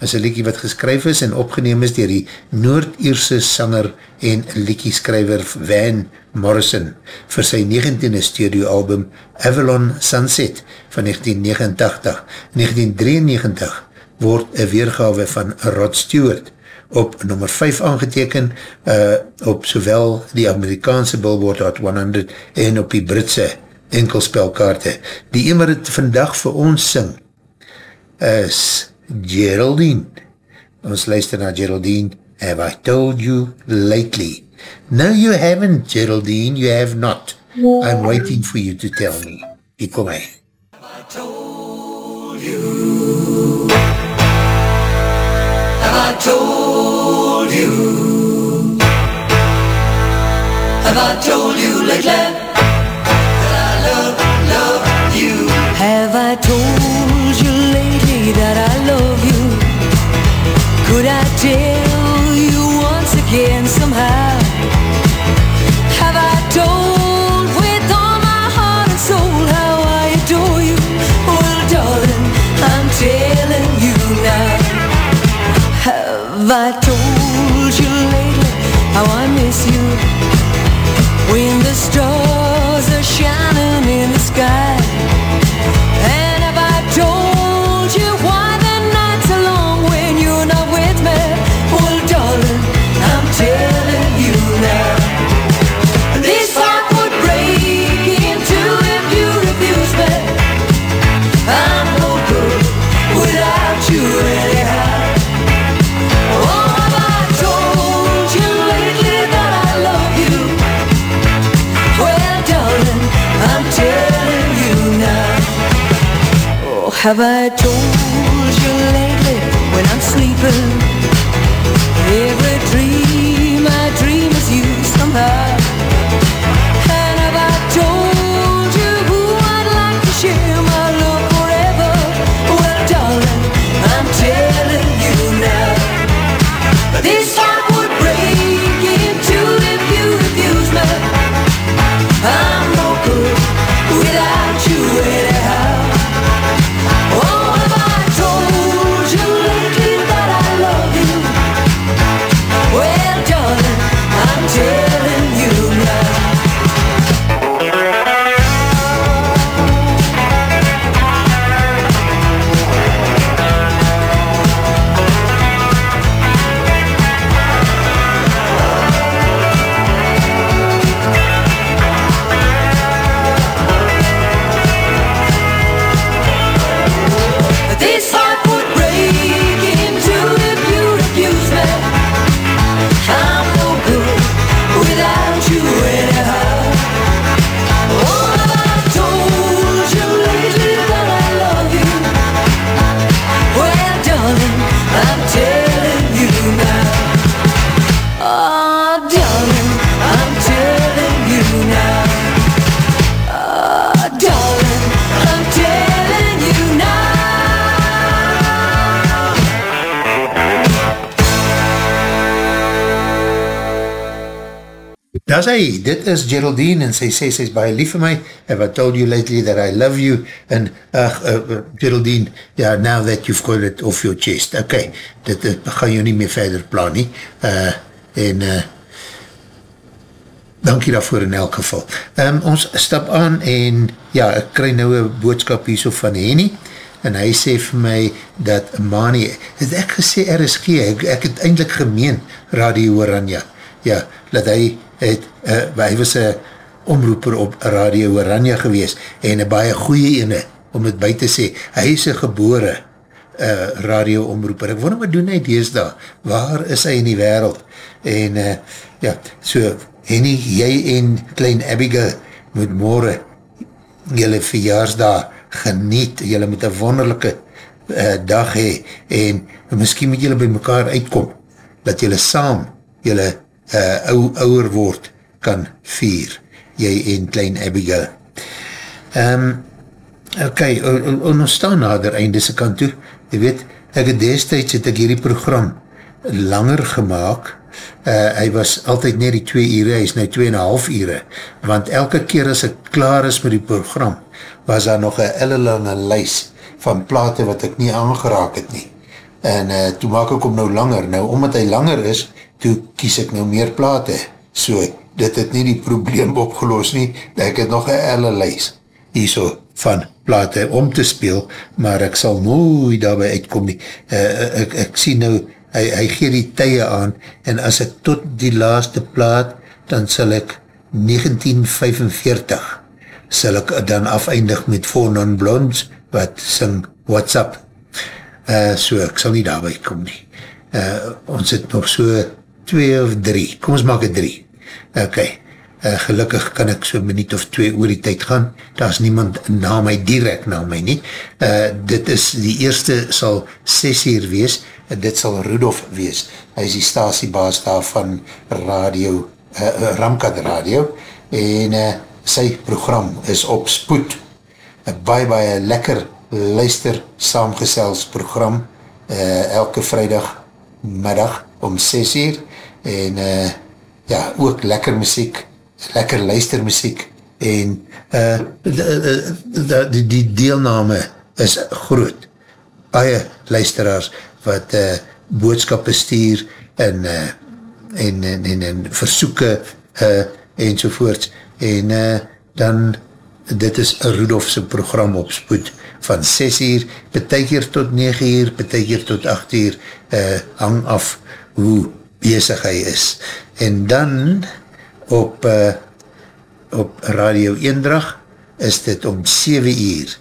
Is een liekie wat geskryf is en opgeneem is dier die Noord-Ierse sanger en liekieskryver Van Morrison vir sy 19e studioalbum Avalon Sunset van 1989. 1993 word een weergawe van Rod Stewart op nummer 5 aangeteken uh, op sowel die Amerikaanse Billboard Hot 100 en op die Britse enkelspelkaarte. Die wat het vandag vir ons sing is Geraldine. Ons luister na Geraldine. Have I told you lately? No, you haven't, Geraldine. You have not. I'm waiting for you to tell me. Hier kom hy. Have I told you? Have I told you? Have I told you lately that I love, love you? Have I told you lately that I love you? Could I tell you once again somehow? Have I told with all my heart and soul how I adore you? Well, darling, I'm telling you now. Have I told you lately how I miss you? When the stars are shining in the sky have I told you lately when I'm sleeping? Every dream I dream is you somehow. And have I told you who I'd like to share my love forever? Well, darling, I'm telling you now. This Daar hy, dit is Geraldine en sy sê sy is baie lief vir my have I told you lately that I love you en uh, uh, Geraldine ja, yeah, now that you've got it off your chest ok, dit, dit gaan jou nie meer verder plan nie uh, en uh, dankie daarvoor in elk geval. Um, ons stap aan en ja, ek kry nou een boodskap hier so van Henny en hy sê vir my dat Mani, het ek gesê RSG, ek, ek het eindelijk gemeen Radio Oranje, ja, dat hy het, uh, hy was een omroeper op Radio Oranje gewees en een baie goeie ene, om het by te sê, hy is een gebore uh, radio omroeper, ek wonder wat doen hy dees daar, waar is hy in die wereld, en uh, ja, so, Henny, jy en klein Abigail moet morgen jylle verjaarsdag geniet, jylle moet een wonderlijke uh, dag hee, en miskien moet jylle by mekaar uitkom, dat jylle saam jylle uh, ou, ouwer word kan vier, jy en klein Abigail. Um, ok, ons staan nader einde se kant toe, jy weet, ek het destijds het ek hierdie program langer gemaakt, uh, hy was altyd net die 2 ure, hy is nou 2,5 ure, want elke keer as ek klaar is met die program, was daar nog een ellelange lys van plate wat ek nie aangeraak het nie. En uh, toe maak ek hom nou langer, nou omdat hy langer is, toe kies ek nou meer plate. So, dit het nie die probleem opgeloos nie, ek het nog een elle lys hier so van plate om te speel, maar ek sal nooit daarby uitkom nie. Uh, ek, ek sien nou, hy, hy gee die tye aan, en as ek tot die laaste plaat, dan sal ek 1945, sal ek dan afeindig met Four Non-Blondes, wat sing What's Up. Uh, so ek sal nie daarby kom nie. Uh, ons het nog so 2 of 3, kom ons maak het 3. Ok, uh, gelukkig kan ek so minuut of 2 oor die tyd gaan, daar is niemand na my, direct na my nie. Uh, dit is, die eerste sal 6 uur wees, uh, dit sal Rudolf wees. Hy is die stasiebaas daar van radio, uh, Ramkad Radio, en uh, sy program is op spoed, een baie baie lekker luister saamgesels program uh, elke vrijdag middag om 6 uur en uh, ja, ook lekker muziek lekker luister muziek en uh, die, die, deelname is groot. Baie luisteraars wat uh, boodskappe stuur en, uh, en, en, en, en versoeke uh, enzovoorts. En uh, dan dit is Rudolfse program op spoed van 6 uur, betek hier tot 9 uur, betek hier tot 8 uur, uh, hang af hoe bezig hy is. En dan op, uh, op Radio Eendrag is dit om 7 uur,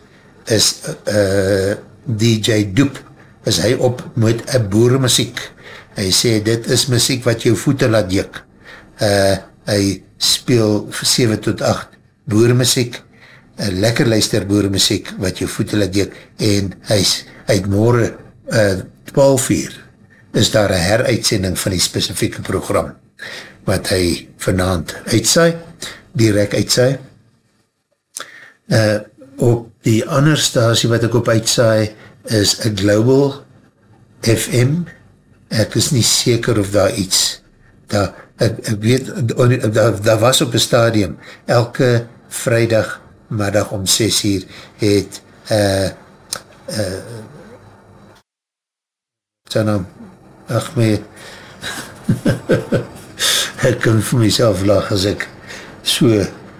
is uh, DJ Doep, is hy op met een boeremuziek. Hy sê, dit is muziek wat jou voete laat jik. Uh, hy speel 7 tot 8 boeremuziek, een lekker luister boeremuziek wat jou voete laat deek en hy is uit morgen uh, 12 uur is daar een heruitsending van die specifieke program wat hy vanavond uitsaai direct uitsaai. Uh, op die ander stasie wat ek op uitsaai is a global FM ek is nie seker of daar iets daar, ek, ek weet daar, daar was op een stadium elke vrijdag middag om 6 uur het uh, uh, sy naam ach my ek kan vir myself lag as ek so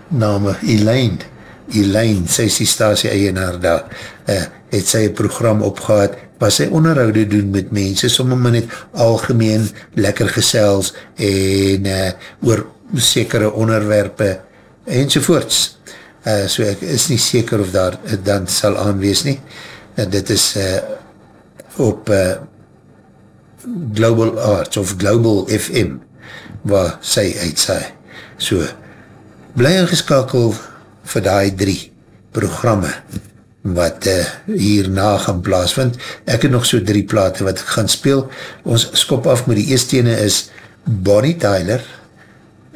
name Elaine Elaine, sy is die stasie eienaar daar uh, het sy een program opgehad waar sy onderhoude doen met mense somme maar net algemeen lekker gesels en uh, oor sekere onderwerpe enzovoorts Uh, so ek is nie seker of daar uh, dan sal aanwees nie. Uh, dit is uh, op uh, Global Arts of Global FM waar sy uitsaai. So, bly ingeskakel vir die drie programme wat uh, hierna gaan plaas, want ek het nog so drie plate wat ek gaan speel. Ons skop af met die eerste ene is Bonnie Tyler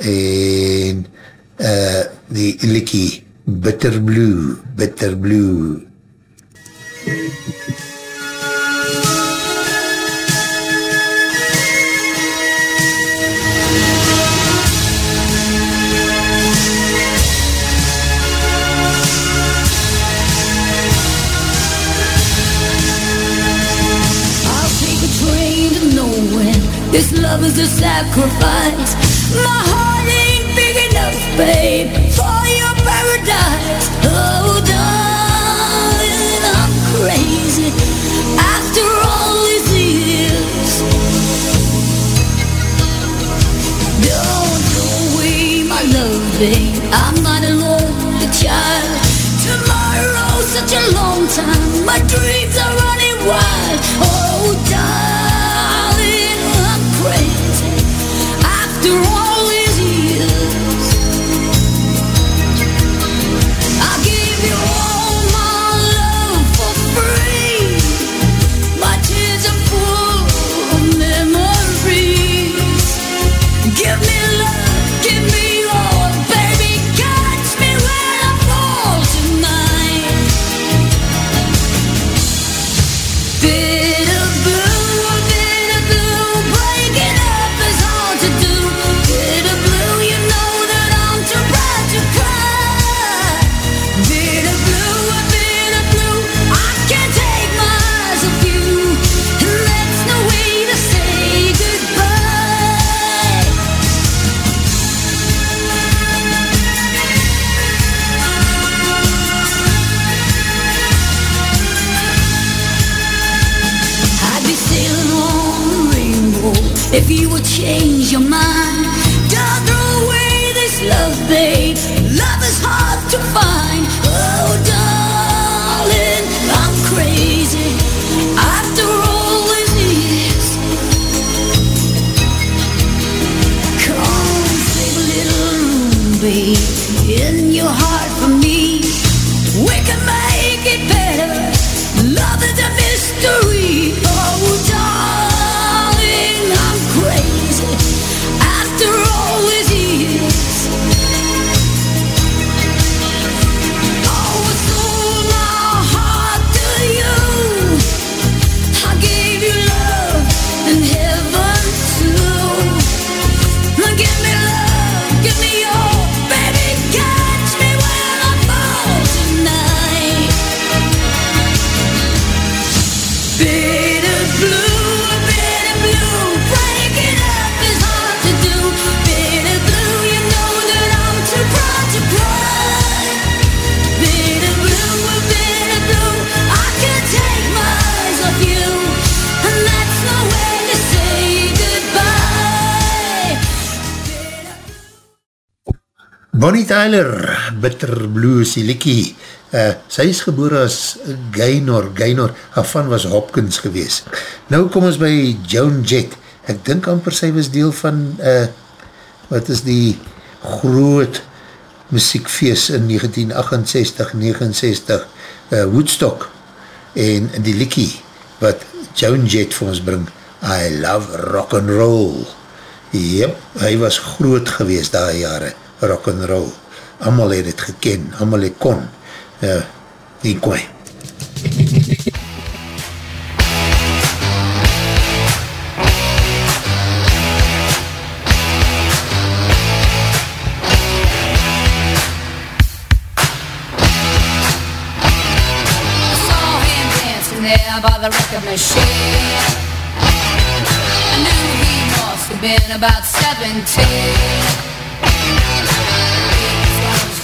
en uh, die Likkie Bitter Blue, Bitter Blue. I'll This love is a sacrifice. My heart ain't big enough. babe, for your paradise. Oh, darling, I'm crazy after all these years. Don't throw away my love, babe. I'm not a lonely child. Tomorrow's such a long time. My dreams are running wild. Oh, Tyler, Bitter Blues, die liekie. Uh, sy is geboor as Gaynor, Gaynor, haar van was Hopkins gewees. Nou kom ons by Joan Jett. Ek dink amper sy was deel van, uh, wat is die groot muziekfeest in 1968, 69, uh, Woodstock. En die liekie wat Joan Jett vir ons bring, I love rock and roll. Yep, hy was groot gewees daar jare, rock and roll. Amal het het geken, amal het kon. Uh, die kwaai. By the record machine. I knew he must have been about 17.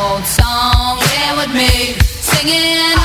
old song. Yeah, with me singing.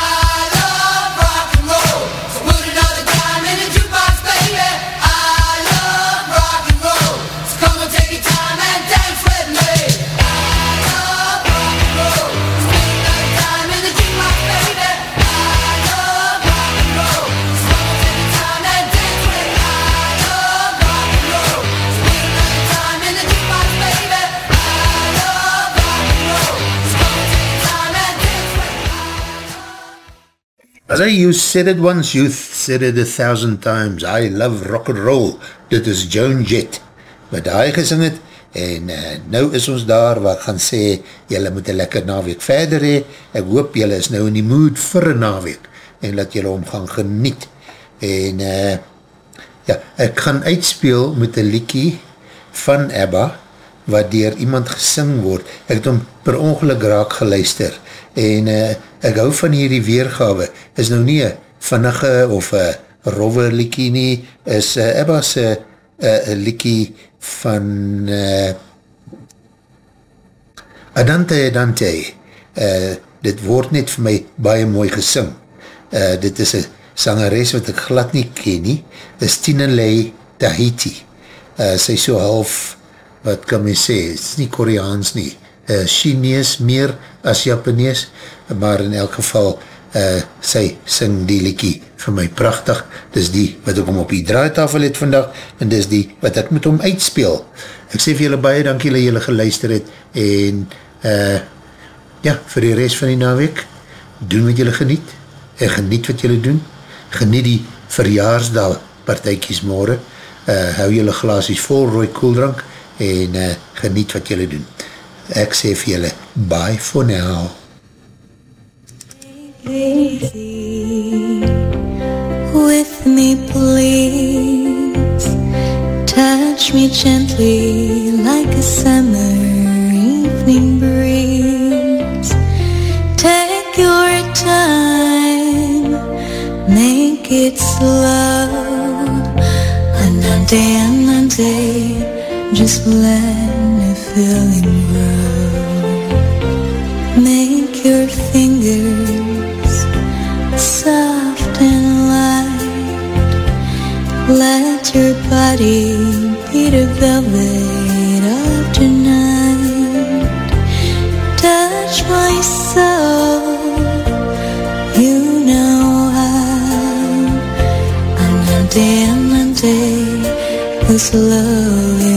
I, you said it once, you said it a thousand times, I love rock and roll, dit is Joan Jett, wat hy gesing het, en uh, nou is ons daar, waar gaan sê, jylle moet een lekker naweek verder hee, ek hoop jylle is nou in die mood vir een naweek, en laat jylle om gaan geniet, en uh, ja, ek gaan uitspeel met een liekie van Abba, wat dier iemand gesing word, ek het hom per ongeluk raak geluister, en uh, ek hou van hierdie weergawe, is nou nie een vinnige of een rowwe liekie nie, is uh, Abba's uh, uh, liekie van uh, Adante Adante, uh, dit word net vir my baie mooi gesing, uh, dit is een sangeres wat ek glad nie ken nie, is Tinelei Tahiti, uh, sy so half, wat kan my sê, is nie Koreaans nie, uh, Chinees meer as Japanees, maar in elk geval, uh, sy sing die liekie vir my prachtig, dis die wat ek om op die draaitafel het vandag, en dis die wat ek met hom uitspeel. Ek sê vir julle baie dankie dat julle geluister het, en uh, ja, vir die rest van die naweek, doen wat julle geniet, en geniet wat julle doen, geniet die verjaarsdag partijkies morgen, uh, hou julle glaasjes vol rooi koeldrank, en uh, geniet wat julle doen. Ek sê vir julle, bye for now. with me, please. Touch me gently like a summer evening breeze. Take your time, make it slow. Another another, day, just let me feel it grow. Let your body be the velvet of tonight. Touch my soul, you know how. Another, day will slowly